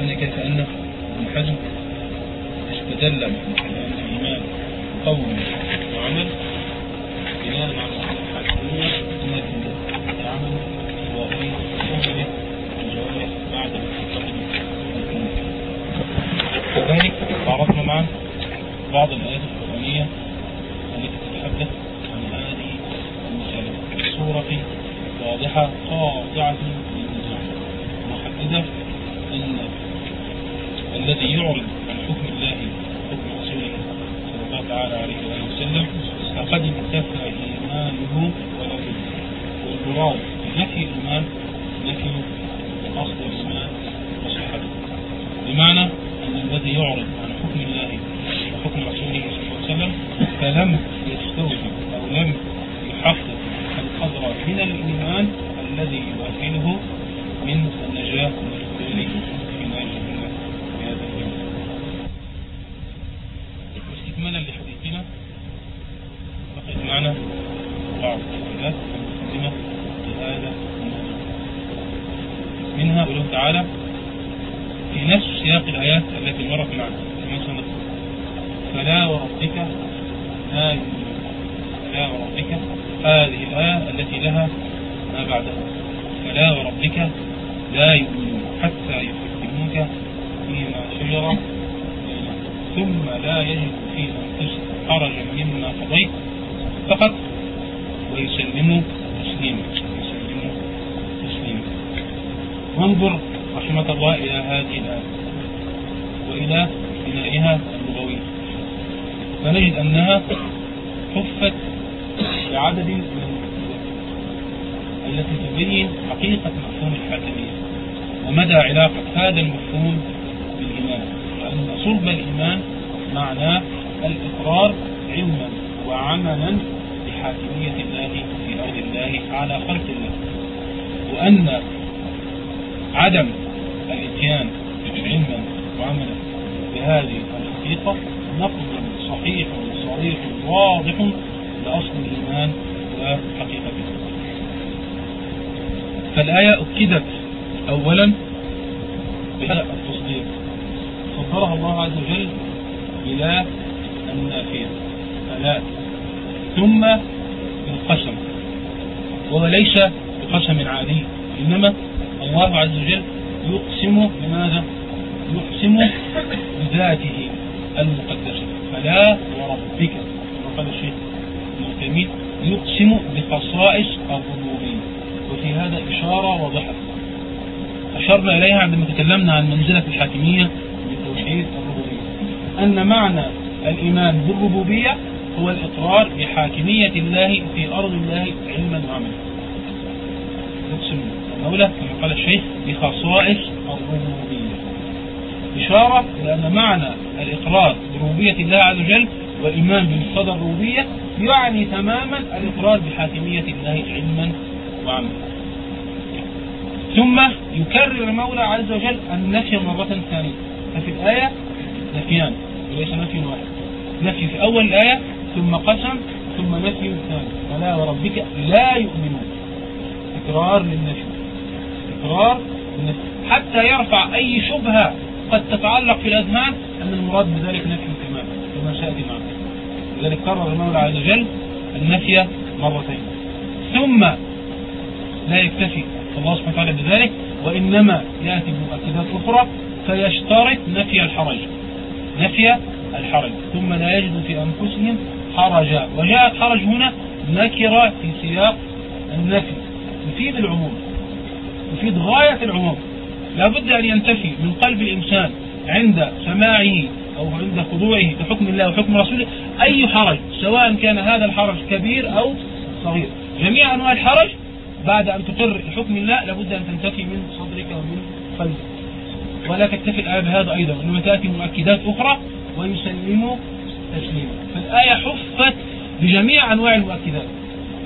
أن ابن حزم استدل بأن الإيمان قول وعمل بناء على الحاكمية التي تعمل وفي صحبه الجوارح بعد كذلك عرفنا معا بعض الآيات القرآنية التي تتحدث عن هذه المسألة بصورة واضحة قاطعة للنزاع محددة أن الذي يعرض عن حكم الله حكم رسوله صلى الله تعالى عليه وآله وسلم فقد انتفى إيمانه بد والمراد بنفي الإيمان نفي أصل الإيمان وصحته. بمعنى أن الذي يعرض عن حكم الله وحكم رسوله صلى الله عليه وسلم فلم يستوجب أو لم يحقق القدر من الإيمان الذي يؤهله من النجاة في نار الجنة بهذا الإيمان واستكمالا لحديثنا بقيت معنا بعض الآيات المقدمة لهذا الموضوع منها قوله تعالى في نفس سياق الآيات التي مرت معنا كما سنذكر فلا وربك لا يؤمنون فلا وربك هذه الآية التي لها ما بعدها فلا وربك لا يؤمنون حتى يحكموك فيما شجر بينهم ثم لا يجد في أنفسهم حرجا مما قضيت فقط ويسلموا تسليما يسلموا تسليما وانظر رحمة الله إلى هذه الآية وإلى بنائها اللغوي فنجد أنها حفت بعدد التي تبين حقيقة مفهوم الحاكمية ومدى علاقة هذا المفهوم بالإيمان وأن صلب الإيمان معناه الإقرار علما وعملا بحاكمية الله في أرض الله على خلق الله. وأن عدم الإتيان علما وعملا بهذه الحقيقة نقض صحيح صريح واضح لأصل الإيمان وحقيقته فالآية أكدت أولا بهذا التصديق. صدرها الله عز وجل إلى النافية. فلا. ثم بالقسم وهو ليس بقسم عادي إنما الله عز وجل يقسم بماذا؟ يقسم بذاته المقدسة. فلا وربك كما قال الشيخ ابن تيمية يقسم بخصائص الربوبية. وفي هذا إشارة واضحة. أشرنا إليها عندما تكلمنا عن منزلة الحاكمية بتوحيد الربوبية. أن معنى الإيمان بالربوبية هو الإقرار بحاكمية الله في أرض الله علما وعملا. يقسم المولى كما قال الشيخ بخصائص الربوبية. إشارة إلى أن معنى الإقرار بربوبية الله عز وجل والإيمان بمقتضى الربوبية يعني تماما الإقرار بحاكمية الله علما وعملا. ثم يكرر المولى عز وجل النفي مرة ثانية. ففي الآية نفيان وليس نفي واحد. نفي في أول الآية ثم قسم ثم نفي ثاني. فلا وربك لا يؤمنون. إقرار للنفي. إقرار للنفي. حتى يرفع أي شبهة قد تتعلق في الأذهان أن المراد بذلك نفي كمال كما سيأتي معنا لذلك قرر المولى عز وجل النفي مرتين. ثم لا يكتفي الله سبحانه وتعالى بذلك وإنما يأتي بمؤكدات أخرى فيشترط نفي الحرج. نفي الحرج. ثم لا يجد في أنفسهم حرجا وجاء الحرج هنا نكرة في سياق النفي. يفيد العموم. يفيد غاية العموم. لابد أن ينتفي من قلب الإنسان عند سماعه أو عند خضوعه لحكم الله وحكم رسوله أي حرج سواء كان هذا الحرج كبير أو صغير. جميع أنواع الحرج بعد أن تقر بحكم الله لابد أن تنتفي من صدرك ومن قلبك. ولا تكتفي الآية بهذا أيضا إنما تأتي مؤكدات أخرى ويسلموا تسليما. فالآية حفت بجميع أنواع المؤكدات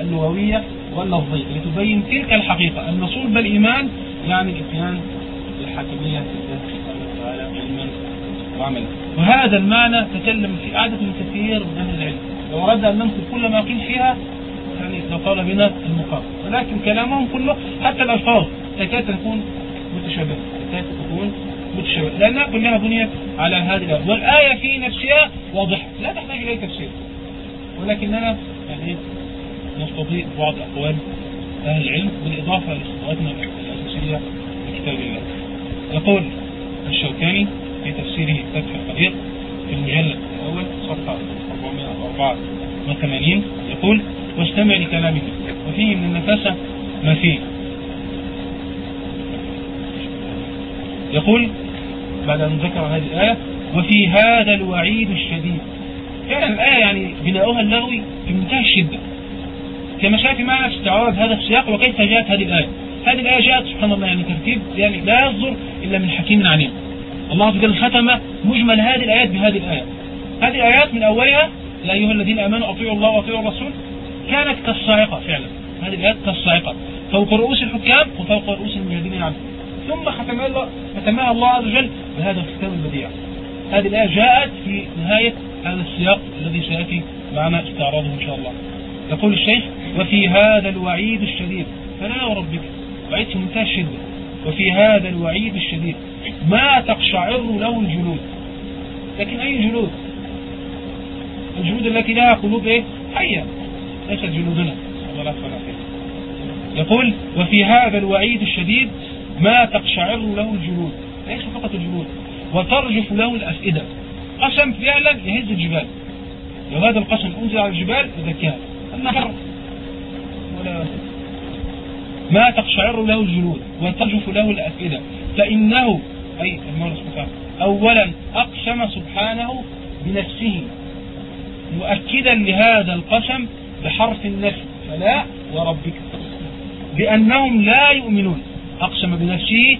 اللغوية واللفظية لتبين تلك الحقيقة. أن صلب الإيمان يعني الإتيان بالحاكمية. وعملا وهذا المعنى تكلم في عدد كثير من أهل العلم. لو أردنا أن ننقل كل ما قيل فيها يعني لطال بنا المقام. ولكن كلامهم كله حتى الألفاظ تكاد تكون متشابهة. تكاد تكون متشابهة. لأنها كلها بنيت على هذه الآية والآية في نفسها واضحة. لا تحتاج إلى تفسير. ولكننا يعني نستضيء بعض أقوال أهل العلم بالإضافة لاستضاءتنا الأساسية لكتاب الله. يقول الشوكاني في تفسيره فتح القدير في المجلد الأول صفحة 484 يقول واستمع لكلامه وفيه من النفاسة ما فيه. يقول بعد أن ذكر هذه الآية وفي هذا الوعيد الشديد. فعلا الآية يعني بناؤها اللغوي في منتهى الشدة. كما شاء في معنى استعراض هذا السياق وكيف جاءت هذه الآية؟ هذه الآية جاءت سبحان الله يعني ترتيب يعني لا يصدر إلا من حكيم عليم. الله عز وجل ختم مجمل هذه الآيات بهذه الآية. هذه الآيات من أولها يا أيها الذين آمنوا أطيعوا الله وأطيعوا الرسول كانت كالصاعقة فعلا. هذه الآيات كالصاعقة. فوق رؤوس الحكام وفوق رؤوس المجاهدين عنه. ثم ختمها الله ختمها الله عز وجل بهذا الختام البديع. هذه الآية جاءت في نهاية هذا السياق الذي سيأتي معنا استعراضه إن شاء الله. يقول الشيخ وفي هذا الوعيد الشديد فلا وربك وعيد في منتهى الشدة وفي هذا الوعيد الشديد. ما تقشعر له الجلود لكن أي جلود الجلود التي لها قلوب إيه؟ حية. ليست جلودنا الله يقول وفي هذا الوعيد الشديد ما تقشعر له الجلود ليس فقط الجلود وترجف له الأفئدة. قسم فعلا يهز الجبال. لو هذا القسم أنزل على الجبال لذكاها أما ولا ما تقشعر له الجلود وترجف له الأفئدة. فإنه أي المولى سبحانه أولا أقسم سبحانه بنفسه مؤكدا لهذا القسم بحرف النفي فلا وربك. بأنهم لا يؤمنون. أقسم بنفسه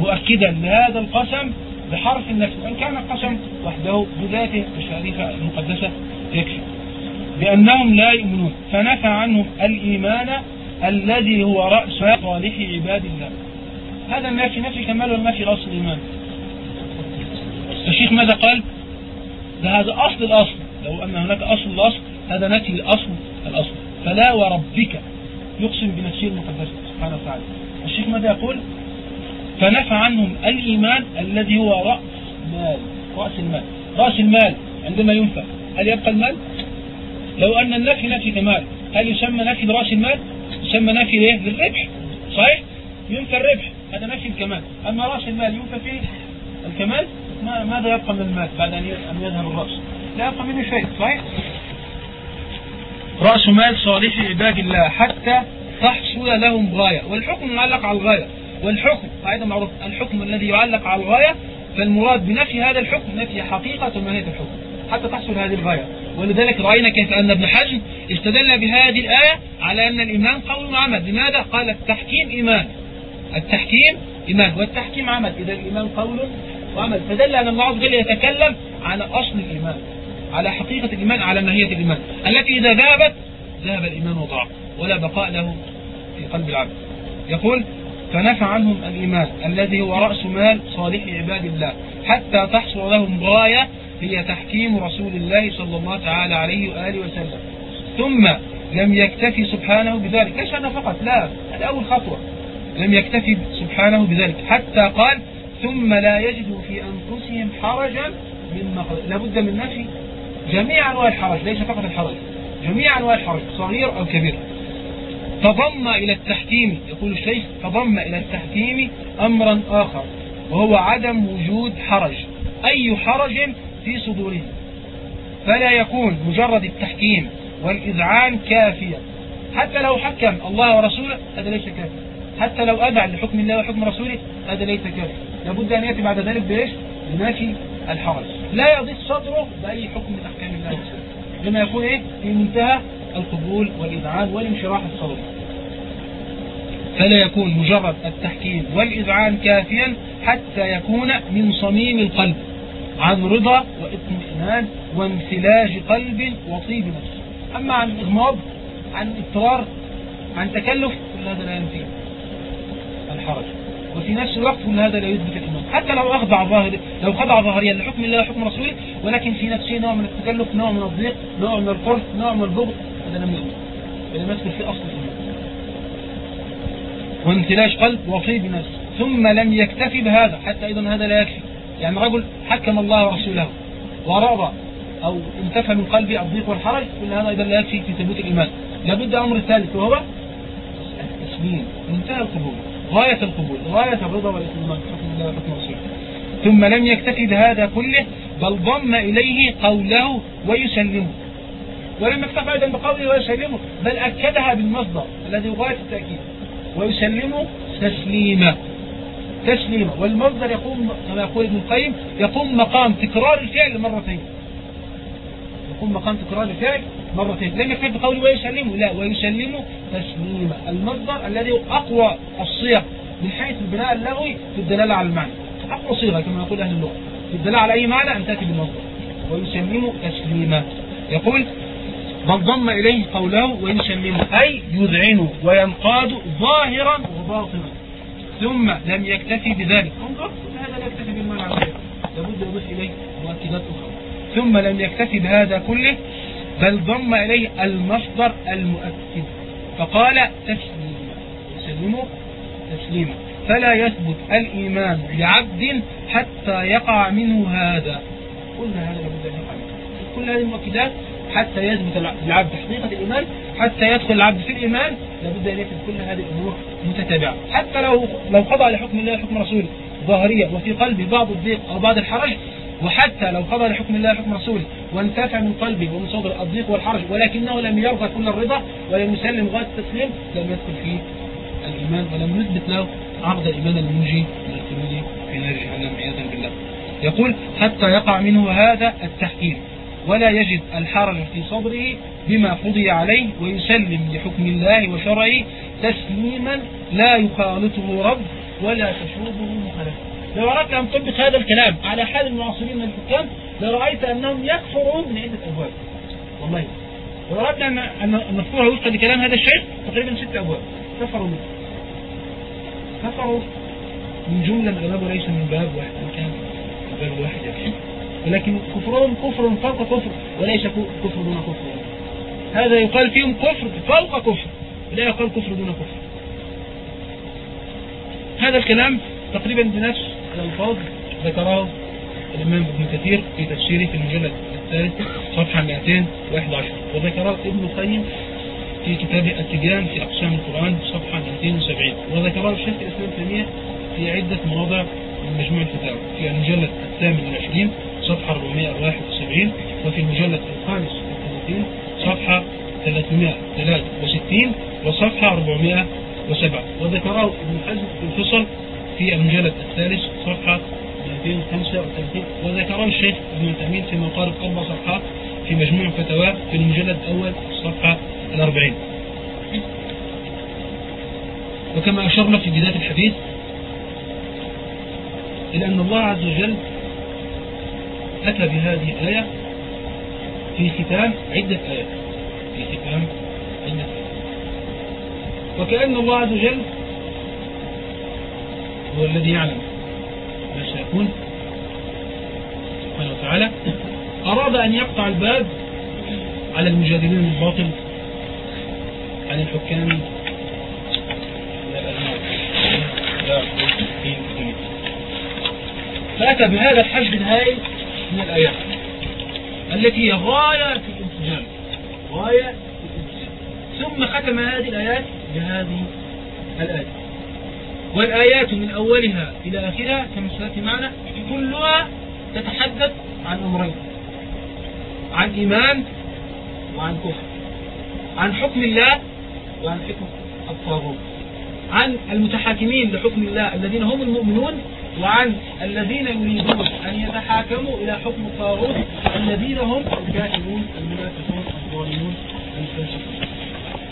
مؤكدا لهذا القسم بحرف النفي وإن كان القسم وحده بذاته الشريفة المقدسة يكفي. بأنهم لا يؤمنون. فنفى عنهم الإيمان الذي هو رأس صالح عباد الله. هذا النفي نفي كمال والنفي أصل الإيمان الشيخ ماذا قال؟ ده هذا أصل الأصل. لو أن هناك أصل الأصل هذا نفي الأصل الأصل. فلا وربك يقسم بنفسه المقدسة سبحانه وتعالى. الشيخ ماذا يقول؟ فنفى عنهم الإيمان الذي هو رأس مال رأس المال. رأس المال عندما ينفى. هل يبقى المال؟ لو أن النفي نفي كمال هل يسمى نفي لرأس المال؟ يسمى نفي ليه للربح صحيح؟ ينفى الربح. هذا نفي الكمال. أما رأس المال ينفى فيه الكمال؟ ماذا يبقى من المال بعد أن يذهب الرأس؟ لا يبقى منه شيء. صحيح؟ رأس مال صالح عباد الله حتى تحصل لهم غاية. والحكم معلق على الغاية. والحكم قاعدة معروف. الحكم الذي يعلق على الغاية فالمراد بنفي هذا الحكم نفي حقيقة وماهية الحكم. حتى تحصل هذه الغاية. ولذلك رأينا كيف أن ابن حزم استدل بهذه الآية على أن الإيمان قول وعمل لماذا؟ قال التحكيم إيمان؟ التحكيم إيمان والتحكيم عمل. إذا الإيمان قول وعمل. فدل أن الله عز وجل يتكلم على أصل الإيمان على حقيقة الإيمان على ماهية الإيمان. التي إذا ذهبت ذهب الإيمان وضاع ولا بقاء له في قلب العبد. يقول فنفى عنهم الإيمان الذي هو رأس مال صالح عباد الله حتى تحصل لهم غاية هي تحكيم رسول الله صلى الله تعالى عليه وآله وسلم. ثم لم يكتفي سبحانه بذلك. ليس هذا فقط لا هذا أول خطوة. لم يكتفي سبحانه بذلك. حتى قال ثم لا يجدوا في أنفسهم حرجا مما لابد من نفي. جميع أنواع الحرج ليس فقط الحرج. جميع أنواع الحرج صغير أو كبير. تضم إلى التحكيم يقول الشيخ تضم إلى التحكيم أمرا آخر وهو عدم وجود حرج. أي حرج في صدورهم. فلا يكون مجرد التحكيم والإذعان كافيا. حتى لو حكم الله ورسوله هذا ليس كافيا. حتى لو أذعن لحكم الله وحكم رسوله هذا ليس كافيا. لابد أن يأتي بعد ذلك بإيش؟ بنفي الحرج. لا يضيق صدره بأي حكم من أحكام الله ورسوله. لما يكون إيه؟ في منتهى القبول والإذعان والانشراح الصدر فلا يكون مجرد التحكيم والإذعان كافيا حتى يكون من صميم القلب. عن رضا واطمئنان وامتلاج قلب وطيب نفس. أما عن إغماض عن إضطرار عن تكلف كل هذا لا ينفي الحرج. وفي نفس الوقت كل هذا لا يثبت الإيمان حتى لو أخضع ظاهر لو خضع ظاهريا لحكم الله وحكم رسوله ولكن في نفسه نوع من التكلف نوع من الضيق نوع من القرف نوع من البغض هذا لم يؤمن لم يدخل في أصل الإيمان وامتلاج قلب وطيب نفس. ثم لم يكتفي بهذا حتى أيضا هذا لا يكفي. يعني رجل حكم الله ورسوله ورضى أو انتفى من قلبه الضيق والحرج كل هذا أيضا لا يكفي في ثبوت الإيمان. لابد أمر ثالث وهو التسليم منتهى القبول غاية القبول غاية الرضا والاطمئنان بحكم الله وحكم رسوله. ثم لم يكتفي بهذا كله بل ضم إليه قوله ويسلمه. ولم يكتفي أيضا بقوله ويسلمه بل أكدها بالمصدر الذي غاية التأكيد. ويسلمه تسليما تسليما والمصدر يقوم كما يقول ابن القيم يقوم مقام تكرار الفعل مرتين. يقوم مقام تكرار الفعل مرتين. لم يكتفي بقوله ويسلمه لا ويسلمه تسليما. المصدر الذي أقوى الصيغ من حيث البناء اللغوي في الدلالة على المعنى. أقوى صيغة كما يقول أهل اللغة. في الدلالة على أي معنى؟ أن تأتي بالمصدر. ويسلمه تسليما. يقول بل ضم إليه قوله ويسلمه أي يذعنه وينقاد ظاهرا وباطنا. ثم لم يكتفي بذلك. انظر هذا لا يكتفي لابد يضيف إليه مؤكدات أخرى. ثم لم يكتفي بهذا كله بل ضم إليه المصدر المؤكد. فقال تسليما. يسلمه تسليما. فلا يثبت الإيمان لعبد حتى يقع منه هذا. قلنا هذا لابد أن يقع كل هذه المؤكدات حتى يثبت العبد حقيقة الإيمان حتى يدخل العبد في الإيمان لابد أن يثبت كل هذه الأمور متتابعة. حتى لو لو قضى لحكم الله حكم رسوله ظاهرية وفي قلبه بعض الضيق أو بعض الحرج وحتى لو قضى لحكم الله حكم رسوله وانتفع من قلبه ومن صدر الضيق والحرج ولكنه لم يرضى كل الرضا ولم يسلم غاية التسليم لم يدخل فيه الإيمان ولم نثبت له عقد الإيمان المنجي من الخلود في نار جهنم عياذا بالله. يقول حتى يقع منه هذا التحكيم ولا يجد الحرج في صدره بما قضي عليه ويسلم لحكم الله وشرعه تسليما لا يخالطه رب ولا تشوبه مخالفه لو أردت أن تطبق هذا الكلام على حال المعاصرين من الحكام لرأيت أنهم يكفرون من عدة أبواب. والله لو أردنا أن نذكرها وفقا لكلام هذا الشيخ تقريبا ست أبواب. كفروا. منه كفروا. من جملة الغلاب ليس من باب واحد كان باب واحد يكفي. ولكن كفرهم كفر فوق كفر وليس كفر دون كفر. هذا يقال فيهم كفر فوق كفر لا يقال كفر دون كفر. هذا الكلام تقريبا بنفس الألفاظ ذكره الإمام ابن كثير في تفسيره في المجلد الثالث صفحة 211 وذكره ابن القيم في كتاب التبيان في أقسام القرآن صفحة 270 وذكره الشيخ الإسلام تيمية في عدة مواضع من مجموع الفتاوى في المجلد الثامن والعشرين صفحة 471 وفي المجلد الخامس والثلاثين صفحة 363 وصفحة 407 وذكره ابن حزم في الفصل في المجلد الثالث صفحة 235 وذكره الشيخ ابن تأمين في مقارب أربع صفحات في مجموع فتواه في المجلد الأول صفحة الأربعين. وكما أشرنا في بداية الحديث إلى أن الله عز وجل أتى بهذه الآية في ختام عدة آيات في ختام عدة آيات وكأن الله عز وجل هو الذي يعلم ما سيكون سبحانه وتعالى أراد أن يقطع الباب على المجادلين الباطل عن الحكام فأتى بهذا الحشد الهائل من الآيات التي هي غاية في الانسجام غاية في الانسجام ثم ختم هذه الآيات بهذه الآية. والآيات من أولها إلى آخرها كما سيأتي معنا كلها تتحدث عن أمرين. عن إيمان وعن كفر. عن حكم الله وعن حكم الطاغوت. عن المتحاكمين لحكم الله الذين هم المؤمنون وعن الذين يريدون أن يتحاكموا إلى حكم الطاغوت الذين هم الكافرون المنافقون الظالمون الفاسقون.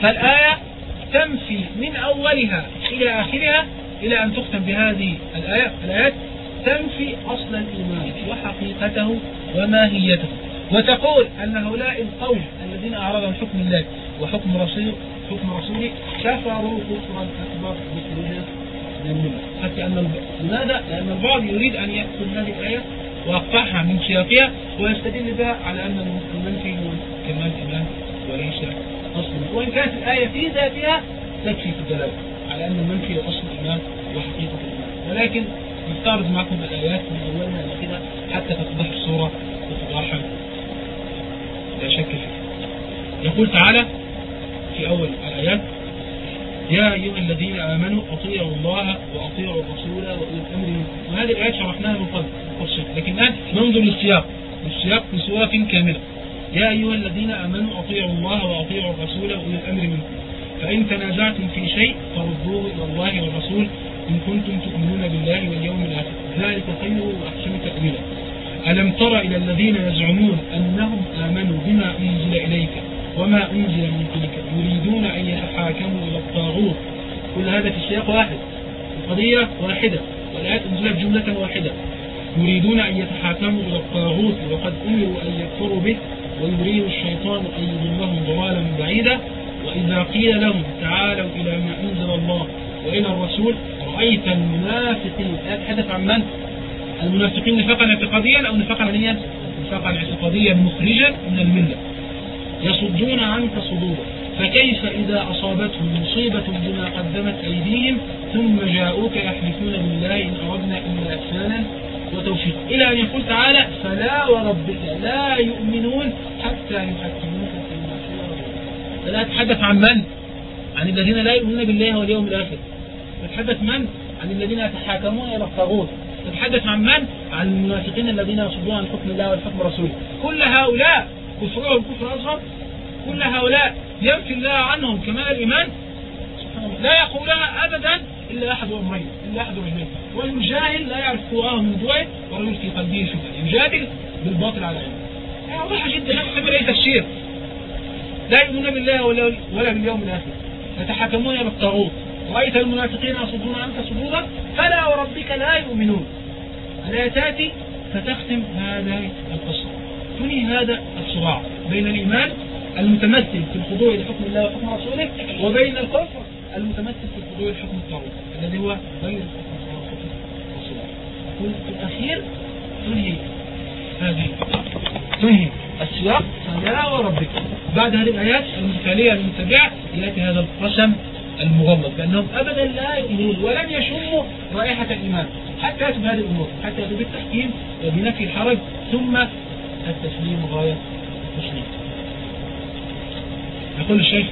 فالآية تنفي من أولها إلى آخرها إلى أن تختم بهذه الآية. الآيات تنفي أصل الإيمان وحقيقته وماهيته. وتقول أن هؤلاء القوم الذين أعرضوا عن حكم الله وحكم رسول حكم رسوله كفروا كفرا أكبر بخروجهم حتى أن لماذا؟ لأن البعض يريد أن يأخذ هذه الآية ويقطعها من سياقها ويستدل بها على أن المنفي هو كمال الإيمان وليس أصل. وإن كانت الآية في ذاتها تكفي في الدلالة على أن المنفي أصل الإيمان وحقيقة الإيمان. ولكن نستعرض معكم الآيات من أولها إلى آخرها حتى تتضح الصورة وتتضح لا شك فيه يقول تعالى في أول الآيات يا أيها الذين آمنوا أطيعوا الله وأطيعوا الرسول وأولي الأمر منكم وهذه الآيات شرحناها من قبل لكن الآن ننظر للسياق. السياق سورة كاملة. يا أيها الذين آمنوا أطيعوا الله وأطيعوا الرسول وأولي الأمر منكم فإن تنازعتم في شيء فردوه إلى الله والرسول إن كنتم تؤمنون بالله واليوم الآخر. ذلك خير وأحسن تأويلا. ألم تر إلى الذين يزعمون أنهم آمنوا بما أنزل إليك؟ وما أنزل من قبلك يريدون أن يتحاكموا إلى الطاغوت. كل هذا في سياق واحد. القضية واحدة. والآيات أنزلت جملة واحدة. يريدون أن يتحاكموا إلى الطاغوت. وقد أمروا أن يكفروا به. ويريد الشيطان أن يضلهم ضلالا بعيدا. وإذا قيل لهم تعالوا إلى ما أنزل الله وإلى الرسول رأيت المنافقين. يتحدث عن من؟ المنافقين نفاقا اعتقاديا أو نفاقا عمليا؟ نفاقا اعتقاديا مخرجا من الملة. يصدون عنك صدورا فكيف إذا أصابتهم مصيبة بما قدمت أيديهم ثم جاءوك يحلفون بالله إن أردنا إلا إحسانا وتوفيق إلى أن يقول تعالى فلا وربك لا يؤمنون حتى يحكموك فيما فلا تحدث عن من؟ عن الذين لا يؤمنون بالله واليوم الآخر تتحدث من؟ عن الذين يتحاكمون إلى الطاغوت تتحدث عن من؟ عن المنافقين الذين يصدون عن حكم الله والحكم رسوله كل هؤلاء كفرهم كفر أصغر كل هؤلاء ينفي الله عنهم كمال الإيمان. لا يقولها أبدا إلا أحد أمرين إلا أحد أمرين والجاهل لا يعرف قواه من جوعه ورجل في قلبه شبهة يجادل بالباطل على علم يعني واضحة جدا هذا ليس الشير لا يؤمنون بالله ولا, ولا باليوم الآخر. يتحكمون إلى الطاغوت رأيت المنافقين يصدون عنك صدورا؟ فلا وربك لا يؤمنون. ألا تأتي فتختم هذا القصة تنهي هذا الصراع بين الإيمان المتمثل في الخضوع لحكم الله وحكم رسوله وبين الكفر المتمثل في الخضوع لحكم الطاغوت الذي هو غير الحكم الله وحكم رسوله. في الأخير تنهي هذه تنهي السياق؟ فلا وربك. بعد هذه الآيات المتالية المتبعة يأتي هذا القسم المغلظ بأنهم أبدا لا يؤمنون ولن يشموا رائحة الإيمان حتى يأتوا بهذه الأمور حتى يأتوا بالتحكيم وبنفي الحرج ثم التسليم غاية يقول الشيخ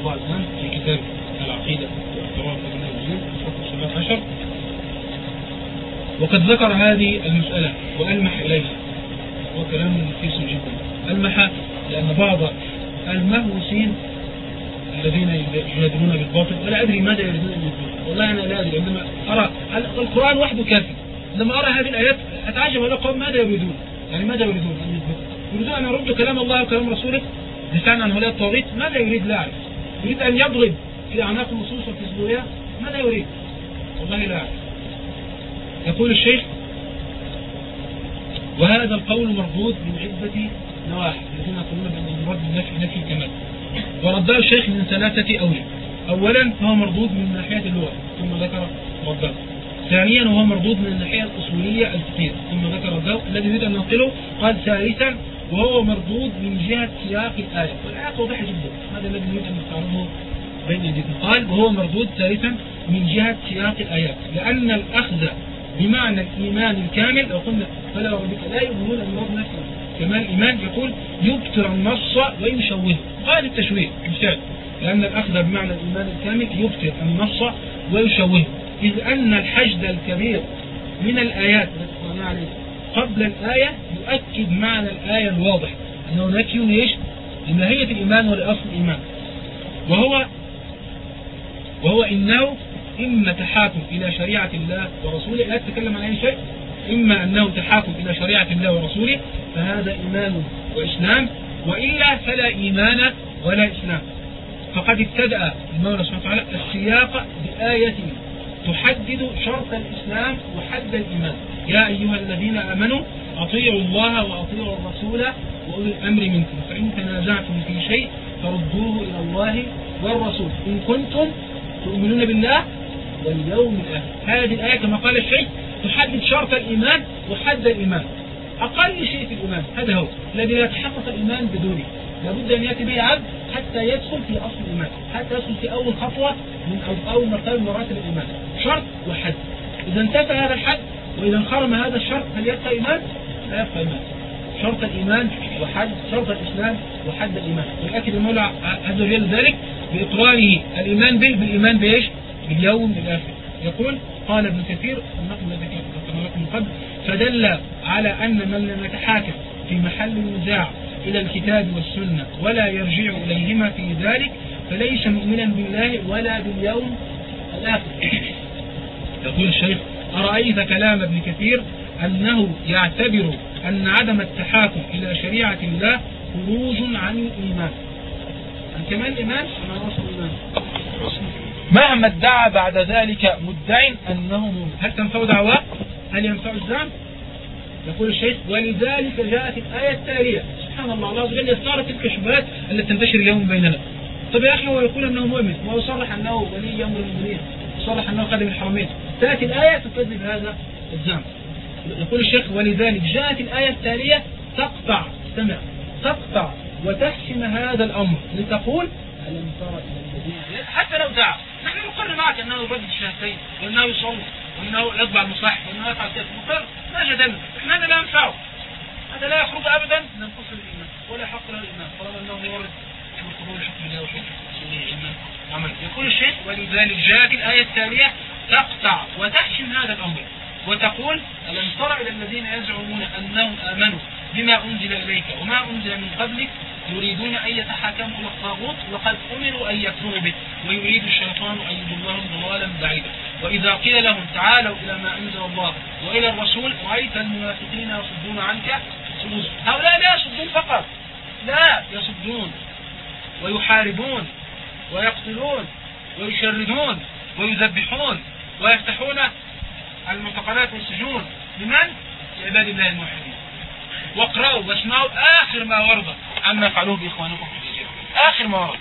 الله الآن في كتاب العقيدة 17 وقد ذكر هذه المسألة وألمح إليها. وكلام نفيس جدا. ألمح لأن بعض المهوسين الذين يجادلون بالباطل ولا أدري ماذا يريدون أن يقولوا والله أنا لا أدري عندما أرى القرآن وحده كافي. عندما أرى هذه الآيات أتعجب أقول قوم ماذا يريدون؟ يعني ماذا يريدون أن يثبتوا يريدون أن يردوا كلام الله وكلام رسوله عن هؤلاء الطواغيت ماذا يريد لا أعرف يريد أن يضرب في أعناق النصوص وفي صدورها ماذا يريد. والله لا أعرف يقول الشيخ وهذا القول من عدة نواحي الذين يقولون بأن المراد بالنفي نفي الكمال. ورده الشيخ من ثلاثة أوجه. أولا فهو مردود من ناحية اللغة ثم ذكر رده. ثانيا وهو مردود من الناحية الأصولية الفقهية ثم ذكر الضوء الذي يريد أن ننقله قال ثالثا وهو مردود من جهة سياق الآية. والآية واضحة جدا. هذا الذي نريد أن نستعرضه بين يديكم قال وهو مردود ثالثا من جهة سياق الآيات لأن الأخذ بمعنى الإيمان الكامل لو قلنا فلا ربك لا يؤمنون المراد نفسه كمال الإيمان يقول يبتر النص ويشوه. قال التشويه بالفعل لأن الأخذ بمعنى الإيمان الكامل يبتر النص ويشوهه إذ أن الحشد الكبير من الآيات التي عليه قبل الآية يؤكد معنى الآية الواضح أنه نفي إيش؟ لماهية الإيمان ولأصل الإيمان. وهو وهو إنه إما تحاكم إلى شريعة الله ورسوله لا تتكلم عن أي شيء إما أنه تحاكم إلى شريعة الله ورسوله فهذا إيمان وإسلام وإلا فلا إيمان ولا إسلام. فقد ابتدأ المولى سبحانه وتعالى السياق بآية تحدد شرط الإسلام وحد الإيمان. يا أيها الذين آمنوا أطيعوا الله وأطيعوا الرسول وأولي الأمر منكم. فإن تنازعتم في شيء فردوه إلى الله والرسول. إن كنتم تؤمنون بالله واليوم الآخر. هذه الآية كما قال الشيخ تحدد شرط الإيمان وحد الإيمان. أقل شيء في الإيمان هذا هو. الذي لا يتحقق الإيمان بدونه. لابد أن يأتي به عبد حتى يدخل في أصل الإيمان. حتى يدخل في أول خطوة من أول مرتبة مراتب الإيمان. شرط وحد. إذا انتفى هذا الحد وإذا انخرم هذا الشرط هل يبقى إيمان؟ لا يبقى إيمان شرط الإيمان وحد شرط الإسلام وحد الإيمان ويؤكد المولى عز وجل ذلك بإقراره الإيمان به بالإيمان بإيش؟ باليوم الآخر يقول قال ابن كثير النقل الذي ذكرنا لكم من قبل فدل على أن من لم يتحاكم في محل النزاع إلى الكتاب والسنة ولا يرجع إليهما في ذلك فليس مؤمنا بالله ولا باليوم الآخر يقول الشيخ أرأيت كلام ابن كثير أنه يعتبر أن عدم التحاكم إلى شريعة الله خروج عن الإيمان. عن كمال الإيمان؟ أنا رسول الإيمان. مهما ادعى بعد ذلك مدعي أنه مؤمن. هل تنفع دعواه؟ هل ينفع الزعم؟ يقول الشيخ ولذلك جاءت الآية التالية. سبحان الله الله عز وجل يستعرض تلك الشبهات التي تنتشر اليوم بيننا. طب يا أخي هو يقول أنه مؤمن ويصرح أنه ولي أمر المؤمنين يصرح أنه خادم الحرمين. تأتي الآية تكذب هذا الزعم يقول الشيخ ولذلك جاءت الآية التالية تقطع استمع تقطع وتحسم هذا الأمر لتقول ألم ترى حتى لو دعا نحن نقر معك أنه يردد الشهادتين وأنه يصوم وأنه يطبع المصحف وأنه يفعل كذا مقر ما جدلنا هذا لا ينفعه هذا لا يخرج أبدا من فصل الإيمان ولا حق له الإيمان طالما أنه يورد من قبول حكم الله وحكم عمل يقول الشيخ ولذلك جاءت الآية التالية تقطع وتحسم هذا الأمر. وتقول ألم تر إلى الذين يزعمون أنهم آمنوا بما أنزل إليك وما أنزل من قبلك يريدون أن يتحاكموا إلى الطاغوت وقد أمروا أن يكفروا به ويريد الشيطان أن يضلهم ضلالا بعيدا. وإذا قيل لهم تعالوا إلى ما أنزل الله وإلى الرسول رأيت المنافقين يصدون عنك؟ صدودا هؤلاء لا يصدون فقط. لا يصدون. ويحاربون ويقتلون ويشردون ويذبحون. ويفتحون المعتقلات والسجون لمن؟ لعباد الله الموحدين. واقرأوا واسمعوا آخر ما ورد. عما فعلوه بإخوانكم في الجزيرة آخر ما ورد.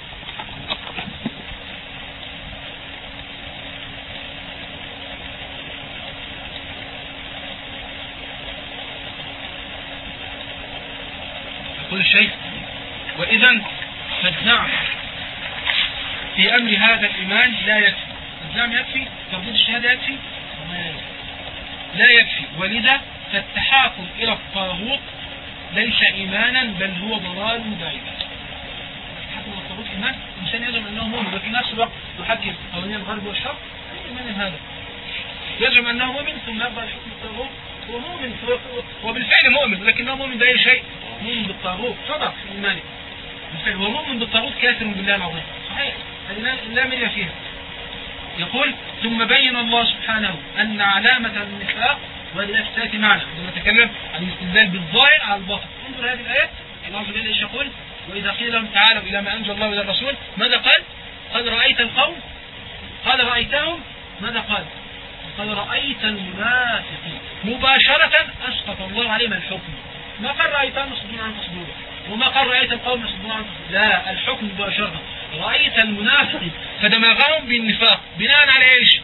يقول الشيخ وإذا فالزعم في أمر هذا الإيمان لا يكفي. الزعم يكفي ترديد الشهادة يكفي؟ لا يكفي. ولذا فالتحاكم إلى الطاغوت ليس إيمانا بل هو ضلال بعيد التحاكم إلى الطاغوت إيمان؟ الإنسان يزعم أنه مؤمن وفي نفس الوقت يحكم قوانين الغرب والشرق؟ إيمان هذا. يزعم أنه مؤمن ثم يقبل حكم الطاغوت هو مؤمن وبالفعل مؤمن لكنه مؤمن بأي شيء؟ مؤمن بالطاغوت. صدق في إيمانه. بالفعل هو مؤمن بالطاغوت كافر بالله العظيم. صحيح. لا من فيها. يقول ثم بين الله سبحانه أن علامة النفاق تأتي معنا. عندما نتكلم عن الاستدلال بالظاهر على الباطن. انظر هذه الآيات الله وجل إيش يقول وإذا قيل لهم تعالوا إلى ما أنزل الله إلى الرسول ماذا قال؟ قد رأيت القوم قال رأيتهم ماذا قال؟ قد رأيت المنافقين. مباشرة أسقط الله عليهم الحكم. ما قال رأيتهم يصدون عنك صدورا وما قال رأيت القوم يصدون عنك لا الحكم مباشرة. رأيت المنافقين فدمغهم بالنفاق. بناء على إيش؟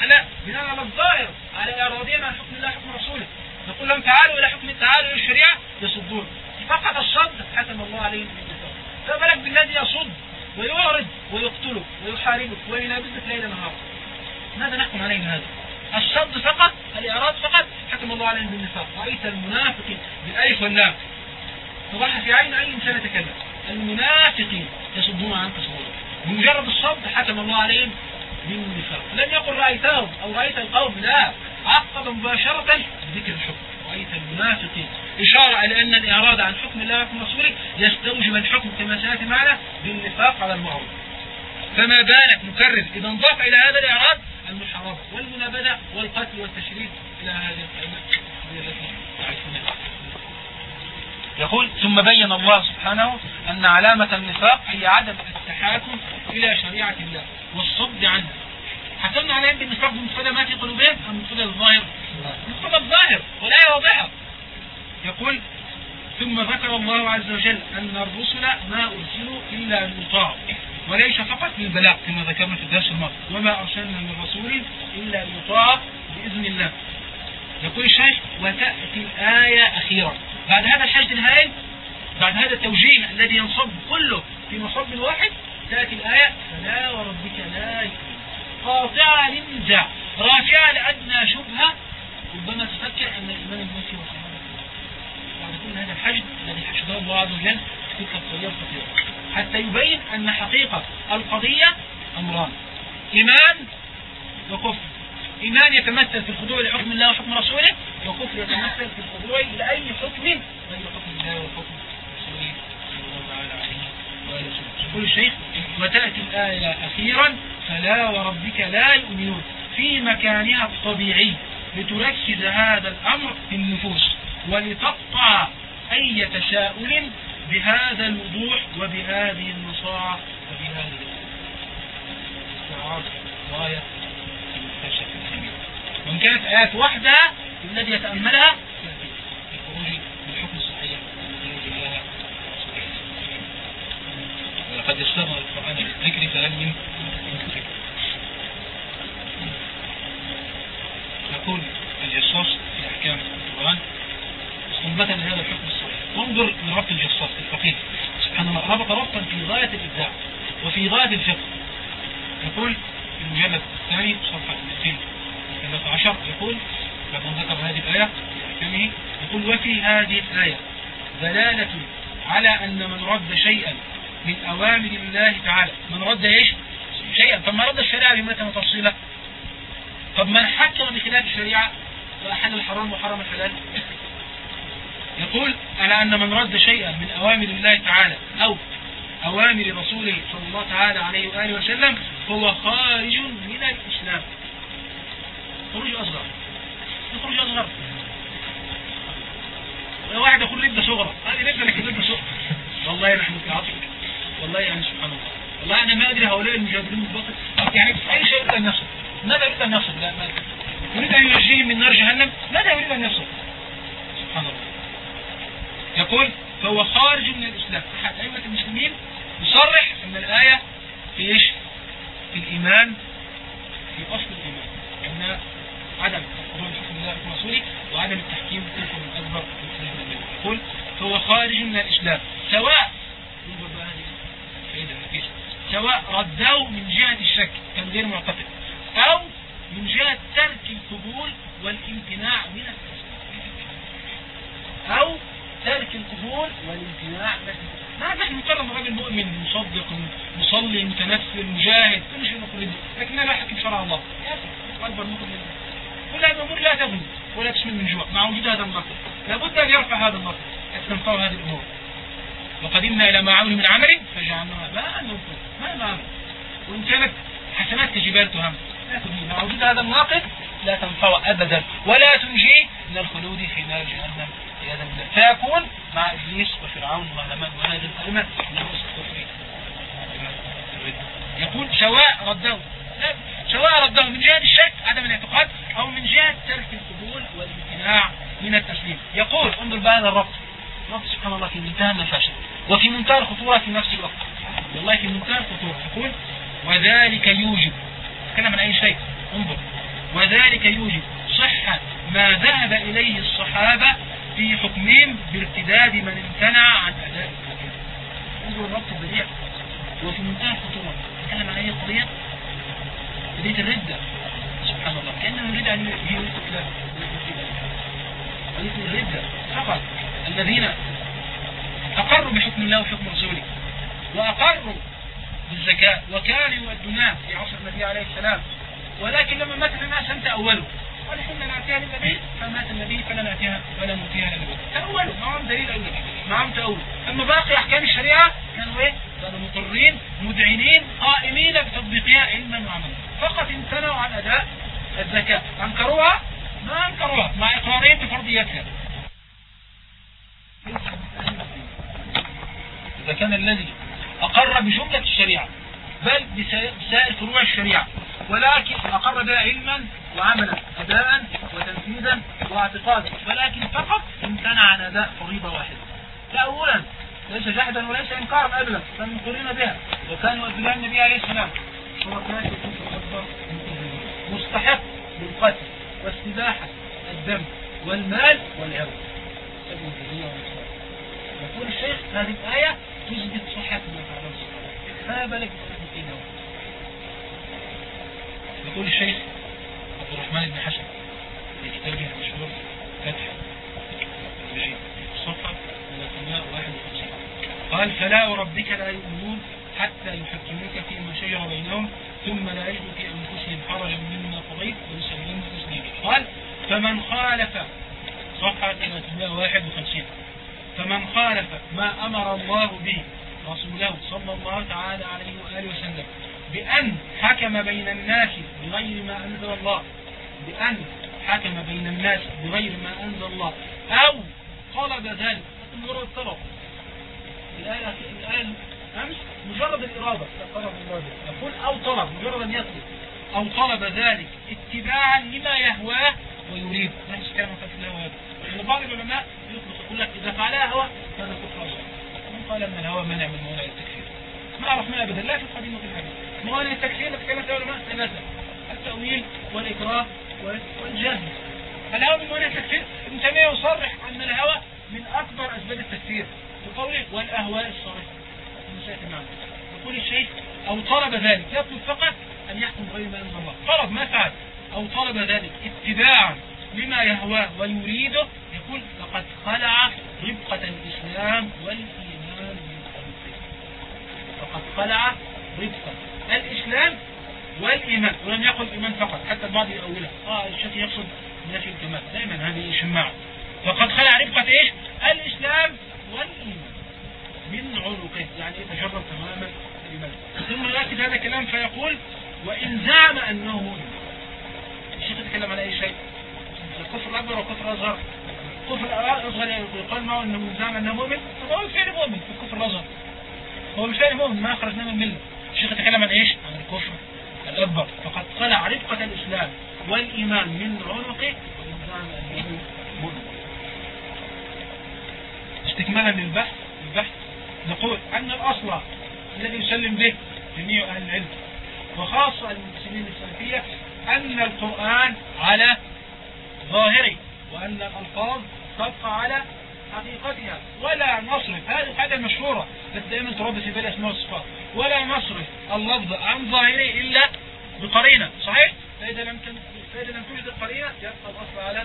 على بناء على الظاهر. على إرادين عن حكم الله حكم رسوله. نقول لهم تعالوا إلى حكم تعالوا إلى الشريعة يصدون. فقط الصد حكم الله عليهم بالنفاق فبالك بالذي يصد ويعرض ويقتلك ويحاربك وينابذك ليل نهار؟ ماذا نحكم عليه هذا؟ الصد فقط؟ الإعراض فقط؟ حكم الله عليهم بالنفاق رأيت المنافقين بالألف واللام. تضحى في عين أي إنسان يتكلم. المنافقين يصدون عنك صدورك بمجرد الصد حكم الله عليهم بالنفاق لم يقل رأيتهم أو رأيت القوم لا. عقب مباشرة بذكر الحكم. رأيت المنافقين. إشارة إلى أن الإعراض عن حكم الله وحكم رسوله يستوجب الحكم كما سيأتي معنا بالنفاق على المعروف. فما بالك نكرر إذا انضاف إلى هذا الإعراض المحاربة والمنابذة والقتل والتشريد إلى هذه تعرفونها يقول ثم بين الله سبحانه أن علامة النفاق هي عدم التحاكم إلى شريعة الله والصد عنه. حكمنا عليهم بالنفاق بمقتضى ما في قلوبهم أم بمقتضى الظاهر؟ بمقتضى الظاهر والآية واضحة يقول ثم ذكر الله عز وجل أن الرسل ما أرسلوا إلا ليطاعوا وليس فقط للبلاغ كما ذكرنا في الدرس الماضي وما أرسلنا من رسول إلا ليطاع بإذن الله. يقول الشيخ وتأتي الآية أخيرا. بعد هذا الحشد الهائل بعد هذا التوجيه الذي ينصب كله في مصب واحد تأتي الآية فلا وربك لا يؤمن قاطعة للنزاع رافعة لأدنى شبهة. ربما تفكر أن الإيمان المنفي والصحابة بعد كل هذا الحشد الذي حشده الله عز وجل تلك القضية الخطيرة حتى يبين أن حقيقة القضية أمران إيمان وكفر. إيمان يتمثل في الخضوع لحكم الله وحكم رسوله وكفر يتمثل في الخضوع لأي حكم غير حكم الله وحكم رسوله صلى الله تعالى عليه وآله وسلم يقول الشيخ وتأتي الآية أخيرا فلا وربك لا يؤمنون في مكانها الطبيعي لتركز هذا الأمر في النفوس ولتقطع أي تساؤل بهذا الوضوح وبهذه النصاعة وبهذه الجميل وإن كانت آيات وحدها الذي يتأملها ولقد يسرنا القرآن بالذكر فهل من يقول الجصاص في أحكام القرآن استنبتا لهذا الحكم الصحيح. انظر لربط الجصاص الفقيه. سبحان الله ربط ربطا في غاية الإبداع وفي غاية الفقه. يقول المجلد الثاني صفحة 213 يقول بعد أن ذكر هذه الآية في أحكامه يقول وفي هذه الآية دلالة على أن من رد شيئا من أوامر الله تعالى من رد إيش؟ شيئا. طب ما رد الشريعة بمتى متفصيلة. طب من حكم بخلاف الشريعة؟ فأحل الحرام وحرم الحلال. يقول على أن من رد شيئا من أوامر الله تعالى أو أوامر رسوله صلى الله تعالى عليه وآله وسلم هو خارج من الإسلام. خروج أصغر. خروج أصغر. واحد يقول ردة صغرى هذه ردة لكن ردة صغرى والله نحن في عطفك والله يعني سبحان الله. والله أنا ما أدري هؤلاء المجادلين بالباطل يعني أي شيء يريد أن يصل ماذا يريد أن يصل لا يريد أن ينجيهم من نار جهنم؟ ماذا يريد أن يصل سبحان الله. يقول فهو خارج من الإسلام. أحد أئمة المسلمين يصرح أن الآية في إيش؟ في الإيمان في أصل الإيمان. أن عدم قبول حكم الله وحكم رسوله وعدم التحكيم كفر من أكبر يقول فهو خارج من الإسلام سواء سواء رداه من جهة الشك كان غير معتقد أو من جهة ترك القبول والامتناع من أو ترك القبول والامتناع ما نحن نقرر راجل مؤمن مصدق مصلي متنفل مجاهد كل شيء نقول لكن لا حكم شرع الله. أكبر نقول كل هذه الأمور لا تغني ولا تسمن من جوع مع وجود هذا النقل لابد أن يرفع هذا النقل حتى هذه الأمور. وقدمنا إلى ما عملوا من عمل فجعلناها ما ما وإن كانت حسنات كجبال تهم لا مع وجود هذا الناقد لا تنفع ابدا. ولا تنجي من الخلود في نار جهنم. فيكون مع إبليس وفرعون وهامان وهذه الائمه من الكفر يقول سواء رده. سواء رده من جهة الشك عدم الاعتقاد أو من جهة ترك القبول والامتناع من التسليم. يقول انظر بهذا الربط ربط سبحان الله في منتهى النفاسه وفي منتهى الخطورة في نفس الوقت. والله في منتهى الخطورة. يقول وذلك يوجب. تكلم عن أي شيء؟ انظر. وذلك يوجب. صحة ما ذهب إليه الصحابة في حكمهم بارتداد من امتنع عن أداء الحكم انظر الربط البديع وفي منتهى الخطورة. تكلم عن أي قضية؟ قضية الردة. سبحان الله. كأنه يريد أن قضية الردة. فقط. الذين أقروا بحكم الله وحكم رسوله وأقروا بالزكاة وكانوا يؤدونها في عصر النبي عليه السلام. ولكن لما مات الناس لم تأولوا. قال كنا نأتيها للنبي. فمات النبي فلا نأتيها ولا نؤتيها للنبي. تأولوا. معهم دليل أول معهم تأول أما باقي أحكام الشريعة. كانوا إيه؟ كانوا مقرين مدعنين قائمين بتطبيقها علما وعملا. فقط امتنعوا عن أداء الزكاة. أنكروها؟ ما أنكروها. مع إقرارهم بفرضيتها. إذا كان الذي أقر بجملة الشريعة بل بسائر فروع الشريعة ولكن أقر بها علما وعملا أداء وتنفيذا واعتقادا ولكن فقط امتنع عن أداء فريضة واحدة. فأولا ليس جحدا وليس إنكارا أبدا بل مقرين بها وكانوا يؤدبان النبي عليه شركاء الكفر الأكبر مستحق للقتل واستباحة الدم والمال والعرض. يقول الشيخ هذه الآية تثبت صحة ما فعله الصحابة فما بالك يقول الشيخ عبد الرحمن بن حسن في كتابه المشهور فتح المجيد الصفحة 351 قال فلا وربك لا يؤمنون حتى يحكموك فيما شجر بينهم ثم لا يجدوا في أنفسهم حرجا مما قضيت ويسلموا تسليما قال فمن خالف صفحة 351 فمن خالف ما أمر الله به رسوله صلى الله تعالى عليه وآله وسلم بأن حكم بين الناس بغير ما أنزل الله بأن حكم بين الناس بغير ما أنزل الله أو طلب ذلك مجرد طلب الآية أمس مجرد الإرادة طلب يقول أو طلب مجرد أن يطلب. أو طلب ذلك اتباعا لما يهواه ويريد. نفس كلام في الهوى لأن بعض العلماء يطلق يقول لك إذا فعلها هوى فهذا كفر من قال أن الهوى منع من موانع التكفير. ما عرفنا أبدا. لا في القديم وفي الحديث موانع التكفير؟ تكلمت العلماء ثلاثة. التأويل والإكراه والجهل. الهوى من موانع التكفير؟ ابن تيمية يصرح أن الهوى من أكبر أسباب التكفير. بقوله والأهواء الصالحة. المعنى يقول الشيخ أو طلب ذلك. يطلب فقط أن يحكم غير ما أنزل الله. طلب ما فعل أو طلب ذلك. اتباعا لما يهواه ويريده يقول لقد خلع ربقة الإسلام والإيمان بالخلق فقد خلع ربقة الإسلام والإيمان. ولم يقل الإيمان فقط حتى البعض يؤولها آه الشيخ يقصد نفي الكمال دائما هذه شماعة. فقد خلع ربقة إيش؟ الإسلام والإيمان. من عنقه يعني يتجرد تماما الإيمان. ثم يأكد هذا الكلام فيقول وإن زعم أنه الشيخ يتكلم على أي شيء؟ الكفر الأكبر والكفر الأصغر. الكفر الأصغر يقال معه أنه زعم أنه مؤمن. فهو بالفعل مؤمن في الكفر الأصغر. هو بالفعل مؤمن ما أخرجنا من الملة الشيخ يتكلم عن إيش؟ عن الكفر الأكبر. فقد خلع رفقة الإسلام والإيمان من عنقه وإن زعم أنه مؤمن. استكمالا للبحث البحث نقول أن الأصل الذي يسلم به جميع أهل العلم وخاصة المسلمين السلفية أن القرآن على ظاهره وأن الألفاظ تبقى على حقيقتها ولا نصرف هذه الحاجة المشهورة التي دائما ترد في بالي أسماء والصفات ولا نصرف اللفظ عن ظاهره إلا بقرينة صحيح؟ فإذا لم فإذا لم توجد القرينة يبقى الأصل على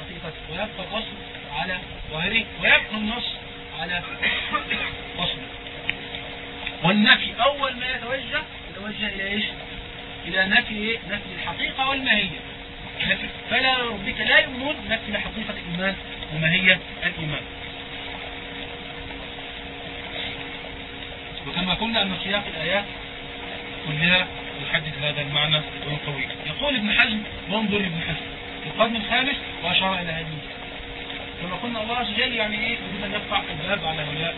حقيقته ويبقى الأصل على ظاهره ويبقى النص على أصله والنفي أول ما يتوجه يتوجه إلى إيش؟ إلى نفي إيه؟ نفي الحقيقة والماهية. فلا ربك لا يؤمنون نفي لحقيقة الإيمان وماهية الإيمان. وكما قلنا أن سياق الآيات كلها يحدد هذا المعنى ويقويه. يقول ابن حزم وانظر ابن حزم القرن الخامس وأشار إلى هذه. كما قلنا الله عز وجل يعني إيه؟ يريد أن يقطع الباب على هؤلاء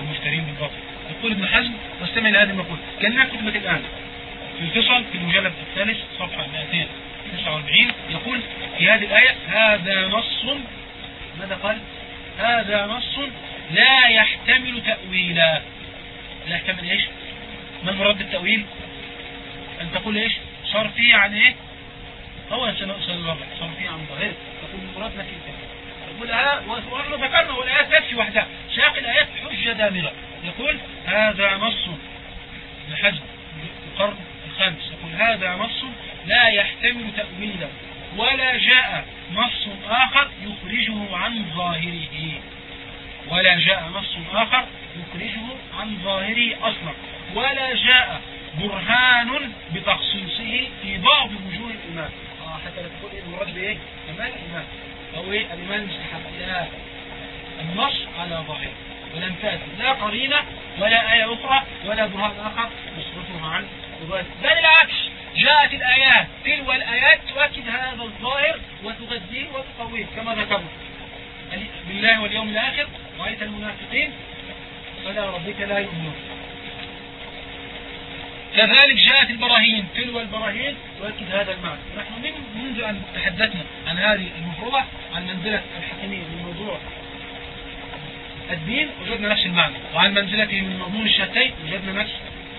المفترين بالباطل يقول ابن حزم واستمع إلى هذه المقولة كانها كتبت الان في الفصل في المجلد الثالث صفحة 249 يقول في هذه الآية هذا نص ماذا قال؟ هذا نص لا يحتمل تأويلا. لا يحتمل إيش؟ ما المراد بالتأويل؟ أن تقول إيش؟ صرفي عن إيه؟ هو سنوضح صرفي عن ظاهر. تقول المراد نفي التأويل ونحن ذكرنا والآيات تكفي وحدها. سياق الآيات حجة دامغة يقول هذا نص ابن حزم القرن الخامس. يقول هذا نص لا يحتمل تأويلا ولا جاء نص آخر يخرجه عن ظاهره. ولا جاء نص آخر يخرجه عن ظاهره أصلا. ولا جاء برهان بتخصيصه في بعض وجوه الإيمان. آه حتى لا تقول إيه المراد بإيه؟ كمال الإيمان أو إيه المستحب لا. النص على ظاهره ولم تأتي. لا قرينة ولا آية أخرى ولا برهان آخر يصرفها عن بل العكس. جاءت الآيات. تلو الآيات تؤكد هذا الظاهر وتغذيه وتقويه. كما ذكرنا. بالله واليوم الآخر رأيت المنافقين فلا ربك لا يؤمنون. كذلك جاءت البراهين تلو البراهين تؤكد هذا المعنى. نحن من منذ أن تحدثنا عن هذه المفروضة عن منزلة الحكمية من موضوع الدين وجدنا نفس المعنى. وعن منزلته من مضمون الشهادتين وجدنا نفس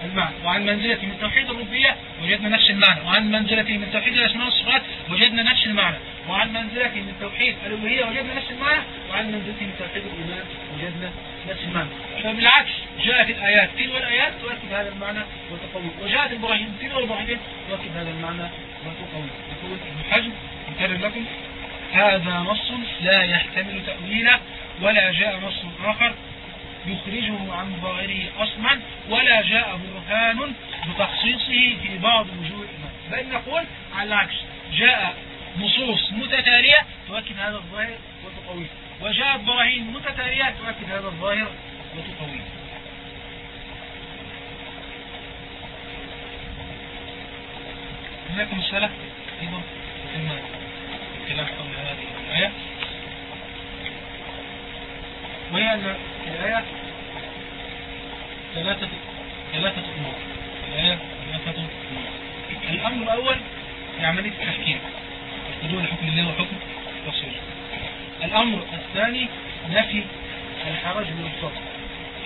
المعنى. وعن منزلته من توحيد الربوبية وجدنا نفس المعنى. وعن منزلته من توحيد الأسماء والصفات وجدنا نفس المعنى. وعن منزلة من توحيد. الألوهية وجدنا نفس المعنى وعن منزلة من توحيد الإيمان وجدنا نفس المعنى. فبالعكس جاءت الآيات. تلو الآيات تؤكد هذا المعنى وتقوي وجاءت البراهين تلو البراهين تؤكد هذا المعنى وتقوي يقول ابن حزم يكرر لكم هذا نص لا يحتمل تأويله ولا جاء نص آخر يخرجه عن ظاهره أصلا ولا جاء برهان بتخصيصه في بعض وجوه الإيمان. بل نقول على العكس جاء نصوص متتالية تؤكد هذا الظاهر وتقويه. وجاءت براهين متتالية تؤكد هذا الظاهر وتقويه. هناك مسألة؟ أيضا ثم الكلام حول هذه الآية. وهي أن الآية ثلاثة ثلاثة أمور. الآية ثلاثة أمور. الأمر الأول في عملية التحكيم الرجوع لحكم الله وحكم رسوله. الأمر الثاني نفي الحرج من الصبر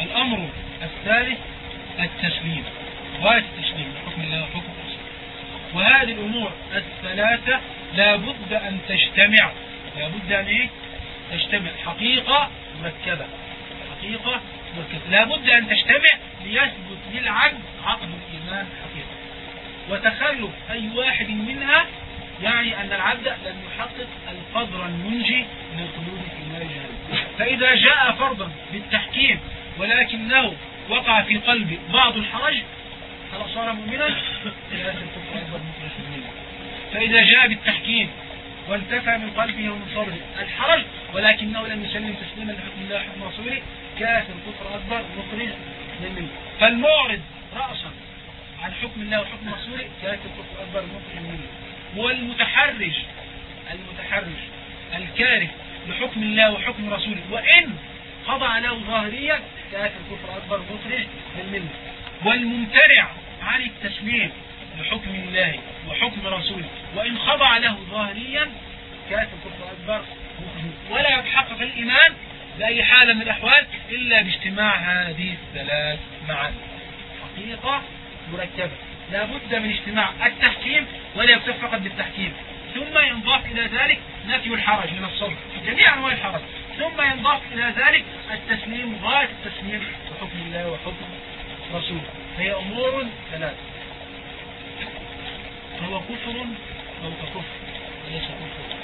الأمر الثالث التسليم. غاية التسليم لحكم الله وحكم رسوله. وهذه الأمور الثلاثة لا بد أن تجتمع. لا بد أن إيه؟ تجتمع. حقيقة مركبة. حقيقة مركبة. لا بد أن تجتمع ليثبت للعبد عقد الإيمان حقيقة. وتخلف أي واحد منها يعني أن العبد لم يحقق القدر المنجي من الخلود في نار فإذا جاء فرضا بالتحكيم ولكنه وقع في قلبه بعض الحرج هل صار مؤمنا؟ فإذا جاء بالتحكيم وانتفى من قلبه ومن صدره الحرج ولكنه لم يسلم تسليما لحكم الله وحكم رسوله كافر كفر أكبر مخرج من منه. فالمعرض رأسا عن حكم الله وحكم رسوله كافر كفر أكبر مخرج من منه. والمتحرج المتحرج. الكاره لحكم الله وحكم رسوله. وإن خضع له ظاهريا كافر كفر أكبر مخرج من منه والممتنع عن التسليم لحكم الله وحكم رسوله. وإن خضع له ظاهريا كافر كفر أكبر ولا يتحقق الإيمان بأي حالة من الأحوال إلا باجتماع هذه الثلاث معا حقيقة مركبة. لا بد من اجتماع التحكيم ولا يكتف فقط بالتحكيم. ثم ينضاف إلى ذلك نفي الحرج من الصبر جميع أنواع الحرج. ثم ينضاف إلى ذلك التسليم غاية التسليم بحكم الله وحكم رسوله هي أمور ثلاثة. فهو كفر فوق كفر. وليس كفر.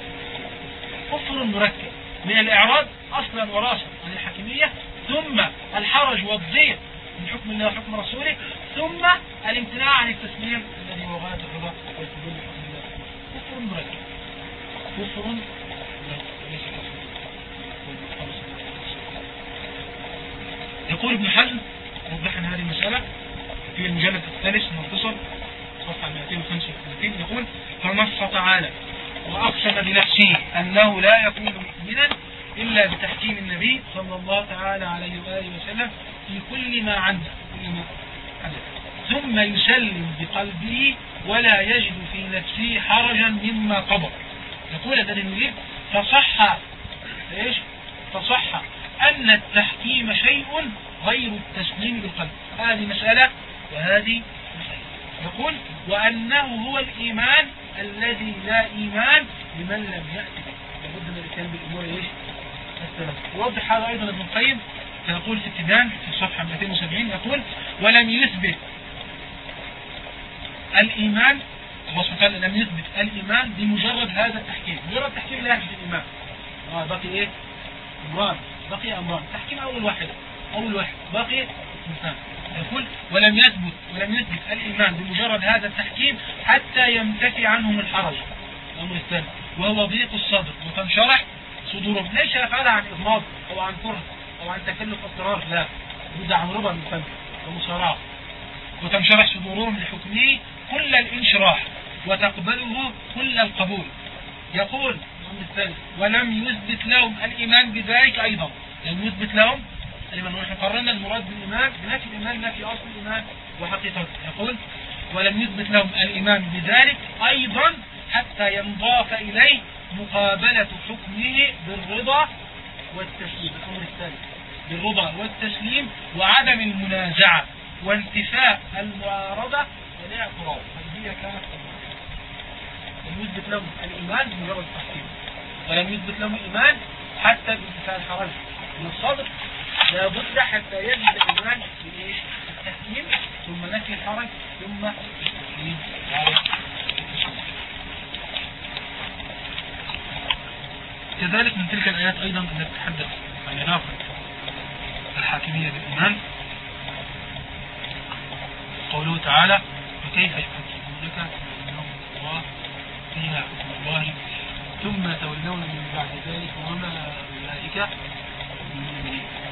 كفر مركب. من الإعراض أصلا وراسا عن الحكمية ثم الحرج والضيق من حكم الله وحكم رسوله. ثم الامتناع عن التسليم الذي هو غاية الرضا والقبول بحكم الله كفر مركب كفر يقول ابن حزم موضحا هذه المسألة في المجلد الثالث مختصر صفحة 235 يقول فنص تعالى وأقسم بنفسه أنه لا يكون مؤمنا إلا بتحكيم النبي صلى الله تعالى عليه وآله وسلم في كل ما عنده كل ما ثم يسلم بقلبه ولا يجد في نفسه حرجا مما قضى يقول الذي نريد فصح إيش؟ فصح أن التحكيم شيء غير التسليم بالقلب. هذه مسألة وهذه مسألة. يقول وأنه هو الإيمان الذي لا إيمان لمن لم يأتي. لابد من الإتيان بالأمور إيش؟ الثلاث وضح هذا أيضا ابن القيم فيقول في التبيان في الصفحة 270 يقول ولم يثبت الإيمان الله سبحانه وتعالى لم يثبت الإيمان بمجرد هذا التحكيم. مجرد تحكيم لا يثبت الإيمان. آه بقي إيه؟ أمران. بقي أمران. تحكيم أول واحد. أول واحد. باقي اثنتان يقول ولم يثبت ولم يثبت الإيمان بمجرد هذا التحكيم حتى ينتفي عنهم الحرج. الأمر الثاني وهو ضيق الصدر. وتنشرح صدورهم. ليس يفعلها عن إغماض أو عن كره؟ عن تكلف اضطرار لا يريد عن ربا من ومصارعة وتنشرح صدورهم لحكمه كل الانشراح وتقبله كل القبول. يقول ولم يثبت لهم الإيمان بذلك أيضا. لم يثبت لهم؟ الإيمان ونحن قررنا المراد بالإيمان بنفي الإيمان نفي أصل الإيمان وحقيقته يقول ولم يثبت لهم الإيمان بذلك أيضا حتى ينضاف إليه مقابلة حكمه بالرضا والتسليم الأمر الثالث بالرضا والتسليم وعدم المنازعة وانتفاء المعارضة والاعتراض هذه كانت المثبت يثبت لهم الإيمان بمجرد التحكيم. ولم يثبت لهم الإيمان حتى بانتفاء الحرج. من الصادق لابد حتى يجد الإيمان بالإيش؟ التسليم ثم نفي الحرج ثم التسليم. كذلك من تلك الآيات أيضا التي تتحدث عن علاقة الحاكمية بالإيمان قوله تعالى وكيف يحكمونك الله فيها حكم الله؟ ثم تولون من بعد ذلك وما أولئك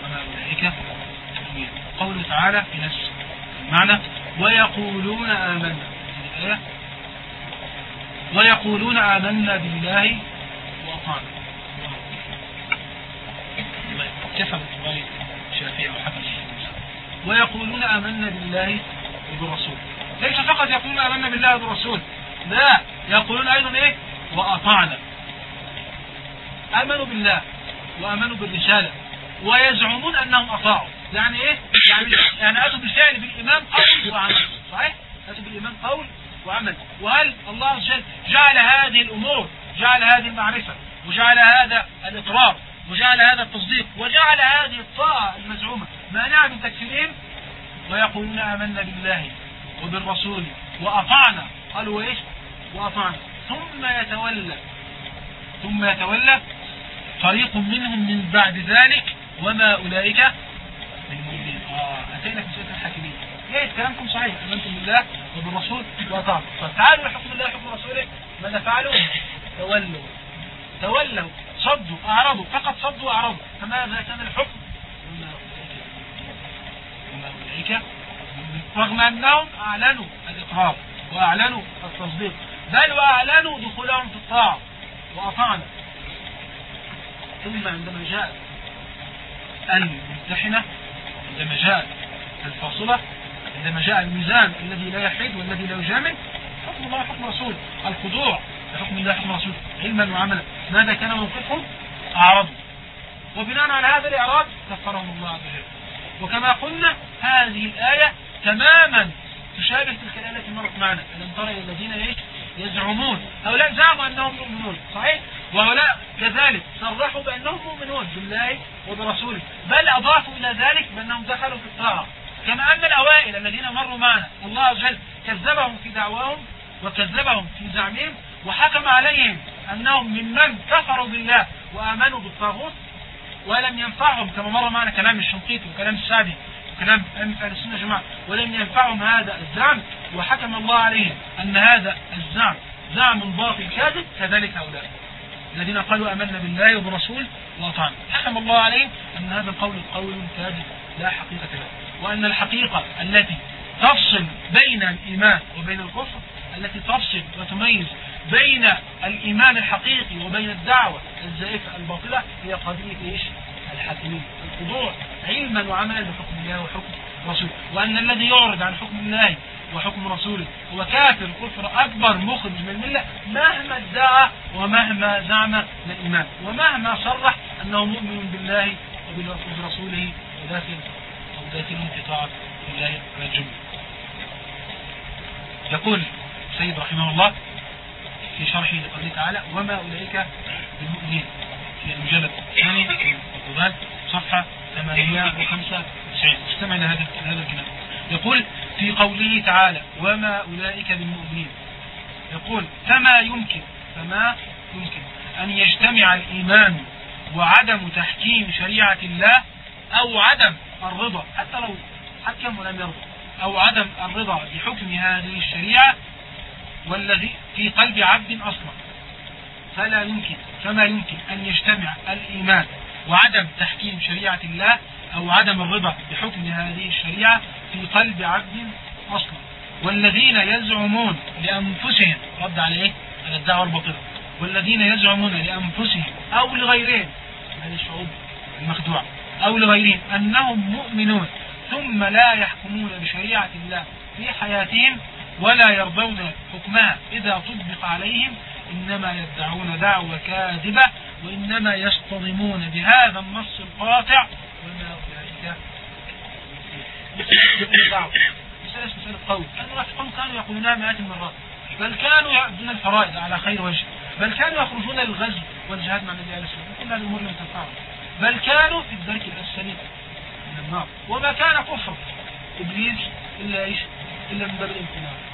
وما أولئك قوله تعالى في نفس المعنى ويقولون آمنا الآية. ويقولون آمنا بالله وأطعنا كفى بالطوال ويقولون آمنا بالله وبرسوله ليس فقط يقولون آمنا بالله وبرسوله لا يقولون أيضا إيه؟ وأطعنا. آمنوا بالله وآمنوا بالرسالة. ويزعمون أنهم أطاعوا. يعني إيه؟ يعني يعني أتوا بالفعل بالإيمان قول وعمل. صحيح؟ أتوا بالإيمان قول وعمل. وهل الله وجل جعل هذه الأمور جعل هذه المعرفة وجعل هذا الإقرار وجعل هذا التصديق وجعل هذه الطاعة المزعومة. مانعة من تكفيرهم؟ ويقولون آمنا بالله وبالرسول وأطعنا. قالوا إيش وأطعنا. ثم يتولى. ثم يتولى فريق منهم من بعد ذلك. وما أولئك بالمؤمنين. آه أتينا في سورة الحاكمين. إيه كلامكم صحيح. آمنتم بالله وبالرسول واطعتم فتعالوا لحكم الله وحكم رسوله. ماذا فعلوا؟ تولوا. تولوا. صدوا أعرضوا فقط صدوا وأعرضوا. فماذا كان الحكم؟ وما أولئك رغم أنهم أعلنوا الإقرار وأعلنوا التصديق بل وأعلنوا دخولهم في الطاعة وأطعنا. ثم عندما جاء الممتحنة عندما جاء الفاصلة عندما جاء الميزان الذي لا يحيد والذي لا يجامل حكم الله حكم رسول الخضوع لحكم الله حكم رسول علما وعملا. ماذا كان موقفهم؟ أعرضوا. وبناء على هذا الإعراض كفرهم الله عز وجل. وكما قلنا هذه الآية تماما تشابه تلك الآية التي مرت معنا. ألم ترى الذين إيش؟ يزعمون. هؤلاء زعموا أنهم مؤمنون صحيح؟ وهؤلاء كذلك صرحوا بأنهم مؤمنون بالله وبرسوله. بل أضافوا إلى ذلك بأنهم دخلوا في الطاعة. كما أن الأوائل الذين مروا معنا الله عز وجل كذبهم في دعواهم وكذبهم في زعمهم وحكم عليهم أنهم ممن كفروا بالله وآمنوا بالطاغوت ولم ينفعهم كما مر معنا كلام الشنقيطي وكلام السعدي وكلام أهل السنة جماعة ولم ينفعهم هذا الزعم وحكم الله عليهم أن هذا الزعم زعم باطل كاذب كذلك هؤلاء الذين قالوا أمنا بالله وبرسول وأطعنا. حكم الله عليهم أن هذا القول قول كاذب لا حقيقة له وأن الحقيقة التي تفصل بين الإيمان وبين الكفر التي تفصل وتميز بين الإيمان الحقيقي وبين الدعوة الزائفة الباطلة هي قضية إيش؟ الحاكمين الخضوع. علما وعملا بحكم الله وحكم رسوله. وأن الذي يعرض عن حكم الله وحكم رسوله هو كافر كفر أكبر مخرج من الملة مهما ادعى ومهما زعم من الإيمان. ومهما صرح أنه مؤمن بالله وبرسوله وداخل أو داخل في طاعة الله والجملة يقول السيد رحمه الله في شرحه لقوله تعالى وما أولئك بالمؤمنين. في المجلد الثاني الغبال صفحة 895 استمع إلى هذا هذا الكلام. يقول في قوله تعالى وما أولئك بالمؤمنين. يقول فما يمكن فما يمكن أن يجتمع الإيمان وعدم تحكيم شريعة الله أو عدم الرضا حتى لو حكم ولم يرضى أو عدم الرضا بحكم هذه الشريعة والذي في قلب عبد أصلا. فلا يمكن فما يمكن أن يجتمع الإيمان وعدم تحكيم شريعة الله أو عدم الرضا بحكم هذه الشريعة في قلب عبد أصلا. والذين يزعمون لأنفسهم رد عليه على الدعوة الباطلة. والذين يزعمون لأنفسهم أو لغيرهم هذه الشعوب المخدوعة أو لغيرهم أنهم مؤمنون ثم لا يحكمون بشريعة الله في حياتهم ولا يرضون حكمها إذا طبق عليهم إنما يدعون دعوة كاذبة وإنما يصطدمون بهذا النص القاطع وما أولئك مسألة مسألة كانوا يقولونها مئات المرات. بل كانوا يؤدون الفرائض على خير وجه. بل كانوا يخرجون للغزو والجهاد مع النبي عليه الصلاة والسلام. كل هذه الأمور لم تنفعهم. بل كانوا في الدرك الأسفل من النار. وما كان كفر إبليس إلا إيش؟ إلا من باب القبول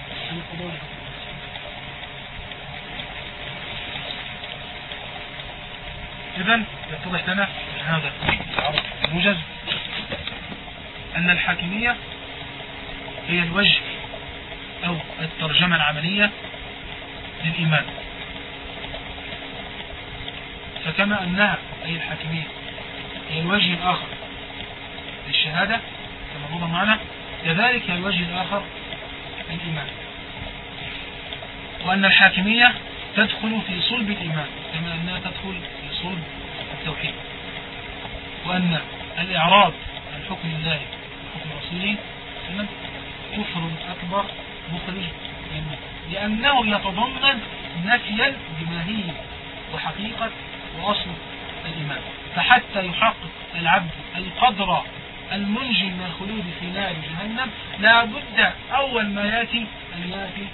إذا يتضح لنا هذا الموجز أن الحاكمية هي الوجه أو الترجمة العملية للإيمان. فكما أنها أي الحاكمية هي الوجه الآخر للشهادة كما مضى معنا كذلك هي الوجه الآخر للإيمان. وأن الحاكمية تدخل في صلب الإيمان كما أنها تدخل في صلب التوحيد. وأن الإعراض عن حكم الله وحكم رسوله كفر أكبر مخرج لأنه يتضمن نفيا بماهية وحقيقة وأصل الإيمان. فحتى يحقق العبد القدر المنجي من الخلود في نار جهنم لا بد أول ما يأتي أن يأتي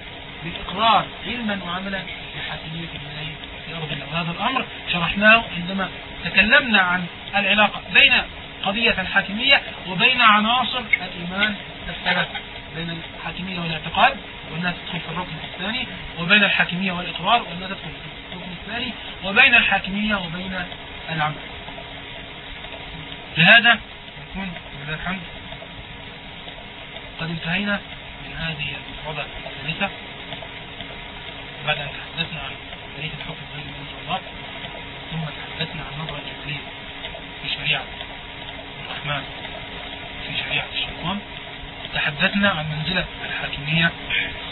بالإقرار علما وعملا بحكمية الله في أرض الله. وهذا الأمر شرحناه عندما تكلمنا عن العلاقة بين قضية الحاكمية وبين عناصر الإيمان الثلاث بين الحاكمية والاعتقاد وأنها تدخل في الركن الثاني وبين الحاكمية والإقرار وأنها تدخل في الركن الثاني وبين الحاكمية وبين العمل. بهذا نكون لله الحمد. قد انتهينا من هذه المفردة الثالثة. بعد أن تحدثنا عن بريد الحكم بين الله ثم تحدثنا عن نظرة الجبلية في شريعة الرحمن في شريعة الشيطان تحدثنا عن منزلة الحاكمية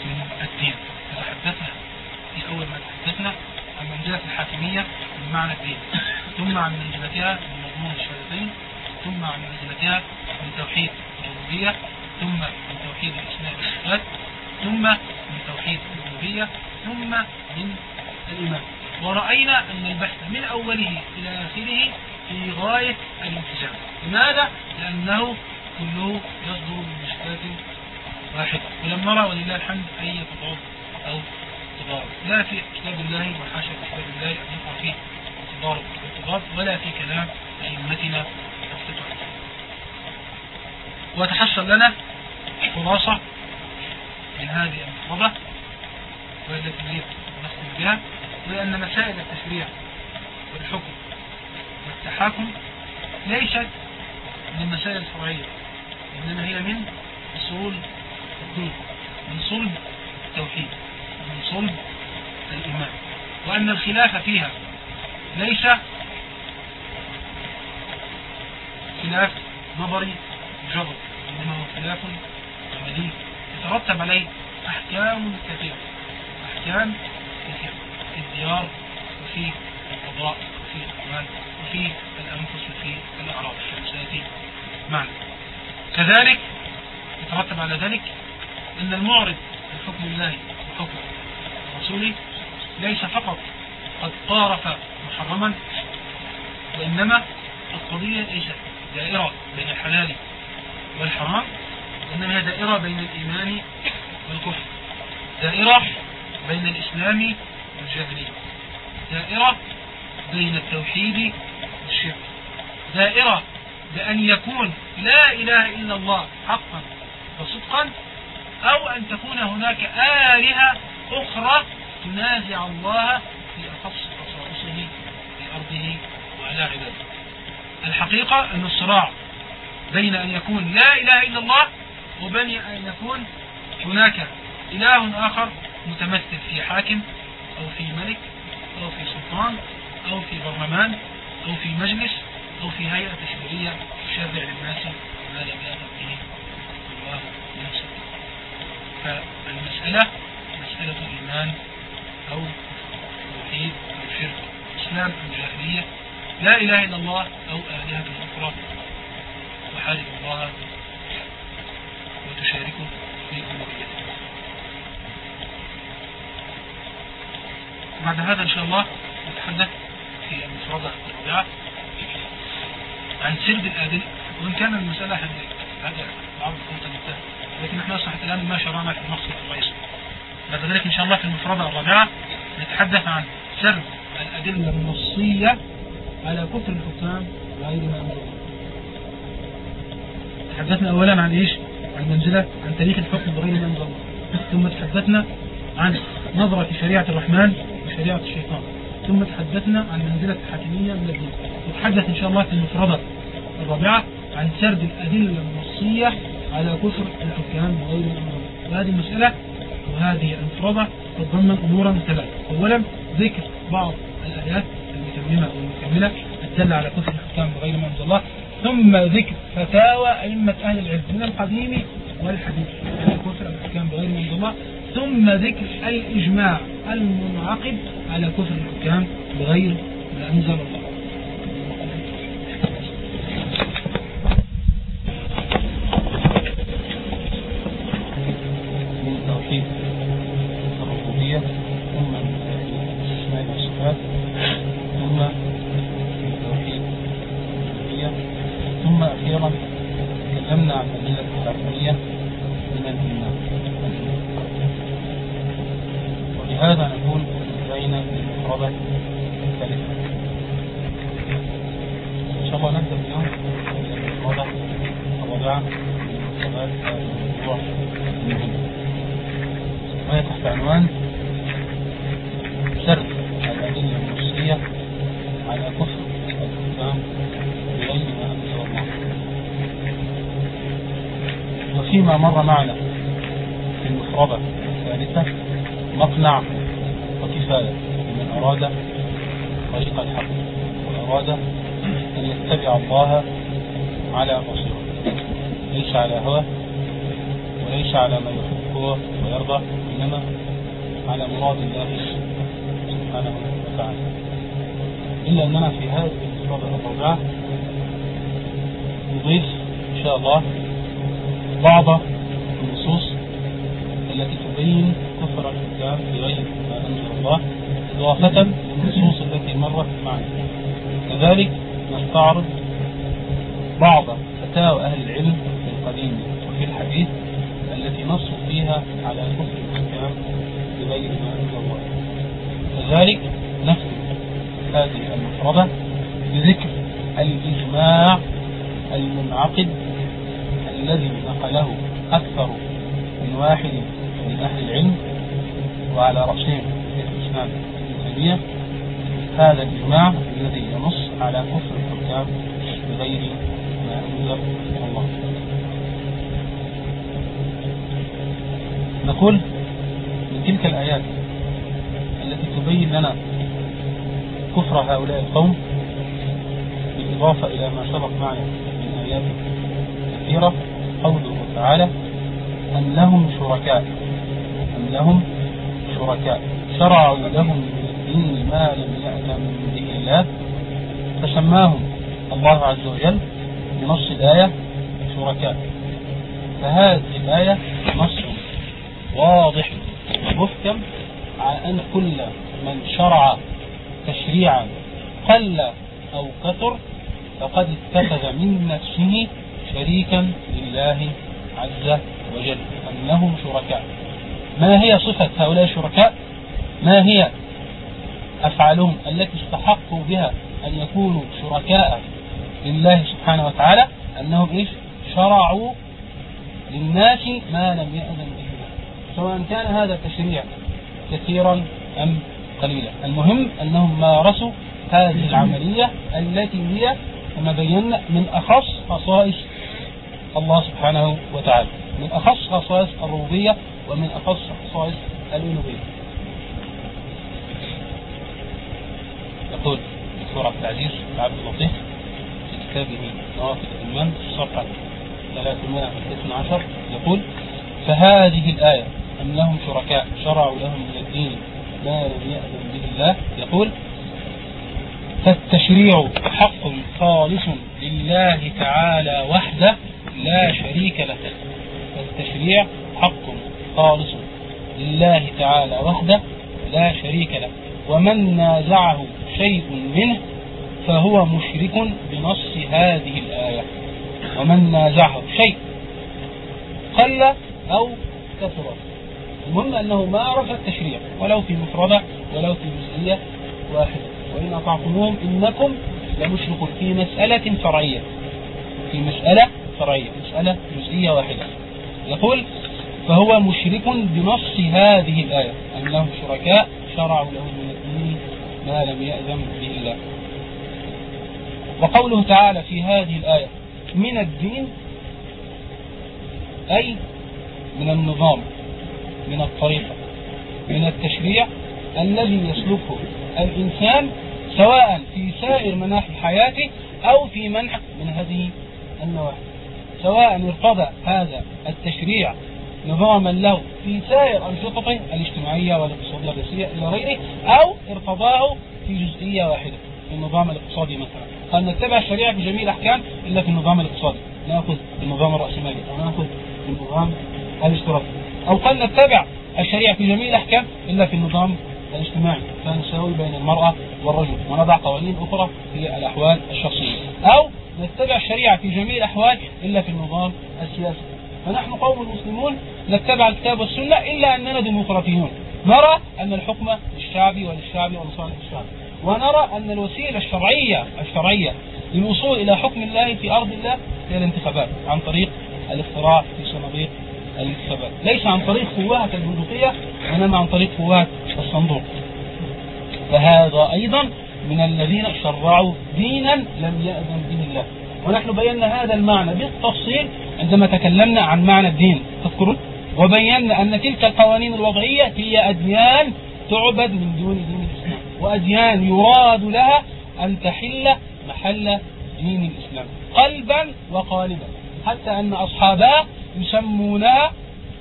من الدين. تحدثنا في أول ما تحدثنا عن منزلة الحاكمية من معنى الدين. ثم عن منزلتها من مضمون الشهادتين ثم عن منزلتها من توحيد الربوبية ثم من توحيد الأسماء والصفات ثم من توحيد الربوبية ثم من الإيمان. ورأينا أن البحث من أوله إلى آخره في غاية الالتزام لماذا؟ لأنه كله يصدر من مشكلة واحدة. ولم نرى ولله الحمد أي تضاد أو تضارب. لا في كتاب الله وحاشا كتاب الله أن يقع فيه تضارب وتضاد ولا في كلام أئمتنا الفقه. وتحصل لنا خلاصة من هذه المفردة وهي التي نختم بها وهي أن مسائل التشريع والحكم والتحاكم ليست من المسائل الفرعية إنما هي من أصول الدين من صلب التوحيد من صلب الإيمان. وأن الخلاف فيها ليس خلاف نظري مجرد إنما هو خلاف عملي يترتب عليه أحكام كثيرة. كثيرة في الديار وفي القضاء وفي الأموال وفي الأنفس وفي الأعراض سيأتي معنا كذلك يترتب على ذلك أن المعرض بحكم الله وحكم رسوله ليس فقط قد طارف محرما وإنما القضية ليست دائرة بين الحلال والحرام وإنما هي دائرة بين الإيمان والكفر. دائرة بين الإسلام والجاهلية. دائرة بين التوحيد والشرك. دائرة بأن يكون لا إله إلا الله حقا وصدقا أو أن تكون هناك آلهة أخرى تنازع الله في أخص خصائصه في أرضه وعلى عباده. الحقيقة أن الصراع بين أن يكون لا إله إلا الله وبين أن يكون هناك إله آخر متمثل في حاكم أو في ملك أو في سلطان أو في برلمان أو في مجلس أو في هيئة تشريعية تشرع للناس ما لم يأمر به الله نفسه فالمسألة مسألة إيمان أو توحيد أو شرك إسلام أو جاهلية لا إله إلا الله أو آلهة أخرى وحارب الله وتشاركه في ألوهيته بعد هذا إن شاء الله نتحدث في المفردة الرابعة عن سرد الأدلة. وإن كان المسألة هذا بعض الكون انتهى لكن إحنا أصبحت الآن ما شرعنا في المقصد الرئيسي. بعد ذلك إن شاء الله في المفردة الرابعة نتحدث عن سرد الأدلة النصية على كفر الحكام أنزل الله. تحدثنا أولا عن إيش؟ عن منزلة عن تاريخ الحكم بغير الله. ثم تحدثنا عن نظرة شريعة الرحمن وشريعة الشيطان. ثم تحدثنا عن منزلة الحاكمية من الدين نتحدث إن شاء الله في المفردة الرابعة عن سرد الأدلة النصية على كفر الحكام بغير الله وهذه المسألة وهذه المفردة تتضمن أمورا ثلاثة. أولا ذكر بعض الآيات المتممة والمكملة الدالة على كفر الحكام بغير ما أنزل الله. ثم ذكر فتاوى أئمة أهل العلم من القديم والحديث على كفر الحكام بغير ما أنزل الله. ثم ذكر الإجماع المنعقد على كفر الحكام بغير ما أنزل الله. نكون انتهينا من المفردة الثالثة إن شاء الله نبدأ اليوم مفردات هذا الموضوع المهم وهي تحت عنوان سرد الأدلة النصية على كفر الحكام بغير ما أنزل الله. وفيما مر معنا في المفردة الثالثة مقنع وكفاية لمن أراد طريق الحق وأراد أن يتبع الله على بصيرة ليس على هوى وليس على ما يحب هو ويرضى إنما على مراد الله سبحانه وتعالى. إلا أننا في هذه المفردة الرابعة نضيف إن شاء الله بعض النصوص التي تبين الحكام بغير ما أنزل الله إضافة للنصوص التي مرت معنا. كذلك نستعرض بعض فتاوى أهل العلم في القديم وفي الحديث التي نصوا فيها على كفر الحكام بغير ما أنزل الله. كذلك نختم هذه المفردة بذكر الإجماع المنعقد الذي نقله أكثر من واحد من أهل العلم وعلى رأسهم شيخ الإسلام ابن تيمية. هذا الإجماع الذي ينص على كفر الحكام بغير ما أنزل الله. نقول من تلك الآيات التي تبين لنا كفر هؤلاء القوم بالإضافة إلى ما سبق معنا من آيات كثيرة قوله تعالى أم لهم شركاء أم لهم شركاء شرعوا لهم من الدين ما لم يأتم به الله فسماهم الله عز وجل بنص الآية شركاء. فهذه الآية نص واضح محكم على أن كل من شرع تشريعا قل أو كثر فقد اتخذ من نفسه شريكا لله عز وجل أنهم شركاء. ما هي صفة هؤلاء الشركاء؟ ما هي أفعالهم التي استحقوا بها أن يكونوا شركاء لله سبحانه وتعالى؟ أنهم إيش؟ شرعوا للناس ما لم يأذن به سواء كان هذا التشريع كثيرا أم قليلا. المهم أنهم مارسوا هذه العملية التي هي كما بينا من أخص خصائص الله سبحانه وتعالى. من أخص خصائص الربوبية ومن أخص خصائص الألوهية يقول دكتور عبد العزيز عبد اللطيف في كتابه نوافذ الإيمان في صفحة 312 يقول فهذه الآية أم لهم شركاء شرعوا لهم من الدين ما لم يأذن به الله؟ يقول فالتشريع حق خالص لله تعالى وحده لا شريك له. فالتشريع حق خالص لله تعالى وحده لا شريك له. ومن نازعه شيء منه فهو مشرك بنص هذه الآية. ومن نازعه شيء قل أو كثر. المهم أنه مارس التشريع. ولو في مفردة ولو في جزئية واحدة. وإن أطعتموهم إنكم لمشركون. في مسألة فرعية. في مسألة فرعية. مسألة جزئية واحدة. يقول فهو مشرك بنص هذه الآية. أن لهم شركاء شرعوا له من الدين ما لم يأذن به الله. وقوله تعالى في هذه الآية من الدين أي من النظام من الطريقة من التشريع الذي يسلكه الإنسان سواء في سائر مناحي حياته أو في منح من هذه النواحي. سواء ارتضى هذا التشريع نظاما له في سائر أنشطته الاجتماعية والاقتصادية والسياسية إلى غيره أو ارتضاه في جزئية واحدة في النظام الاقتصادي مثلا. قد نتبع الشريعة في جميع الأحكام؟ إلا في النظام الاقتصادي. نأخذ النظام الرأسمالي أو نأخذ النظام الاشتراكي أو قد نتبع الشريعة في جميع الأحكام؟ إلا في النظام الاجتماعي. فنساوي بين المرأة والرجل. ونضع قوانين أخرى في الأحوال الشخصية. أو نتبع الشريعة في جميع الأحوال إلا في النظام السياسي. فنحن قوم مسلمون نتبع الكتاب والسنة إلا أننا ديمقراطيون. نرى أن الحكم للشعب وللشعب ولصالح الشعب ونرى أن الوسيلة الشرعية الشرعية للوصول إلى حكم الله في أرض الله هي الانتخابات عن طريق الاختراع في صناديق الانتخابات ليس عن طريق قوات البندقية وإنما عن طريق قوات الصندوق. فهذا أيضا من الذين شرعوا دينا لم يأذن به الله. ونحن بينا هذا المعنى بالتفصيل عندما تكلمنا عن معنى الدين تذكرون؟ وبينا أن تلك القوانين الوضعية هي أديان تعبد من دون دين الإسلام وأديان يراد لها أن تحل محل دين الإسلام قلبا وقالبا حتى أن أصحابها يسمونها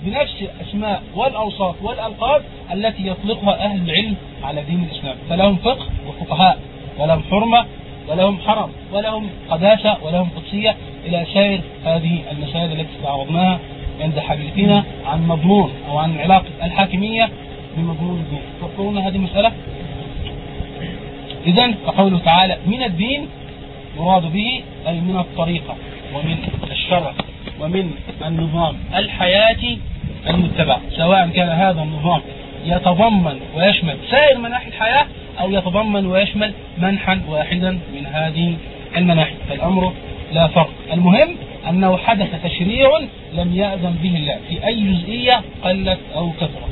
بنفس الأسماء والأوصاف والألقاب التي يطلقها أهل العلم على دين الإسلام فلهم فقه وفقهاء ولهم حرمة ولهم حرم ولهم قداسة ولهم قدسية إلى سائر هذه المسائل التي استعرضناها عند حديثنا عن مضمون أو عن علاقة الحاكمية بمضمون الدين. تذكرون هذه المسألة؟ إذا فقوله تعالى من الدين يراد به أي من الطريقة ومن الشرع ومن النظام الحياتي المتبع. سواء كان هذا النظام يتضمن ويشمل سائر مناحي الحياة أو يتضمن ويشمل منحا واحدا من هذه المناحي. فالأمر لا فرق. المهم أنه حدث تشريع لم يأذن به الله. في أي جزئية قلت أو كثرت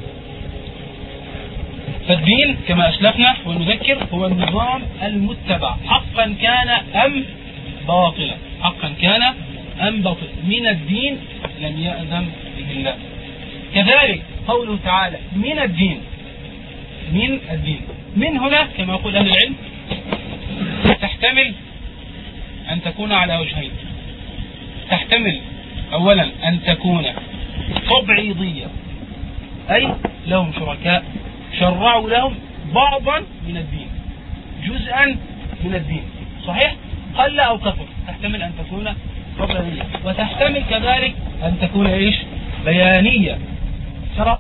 فالدين كما أسلفنا ونذكر هو النظام المتبع. حقا كان أم باطلا. حقا كان أم باطلا. من الدين لم يأذن به الله. كذلك قوله تعالى من الدين من الدين. من هنا كما يقول أهل العلم تحتمل أن تكون على وجهين. تحتمل أولا أن تكون تبعيضية أي لهم شركاء شرعوا لهم بعضا من الدين جزءا من الدين. صحيح؟ قل أو كثر تحتمل أن تكون تبعيضية. وتحتمل كذلك أن تكون إيش؟ بيانية. ترى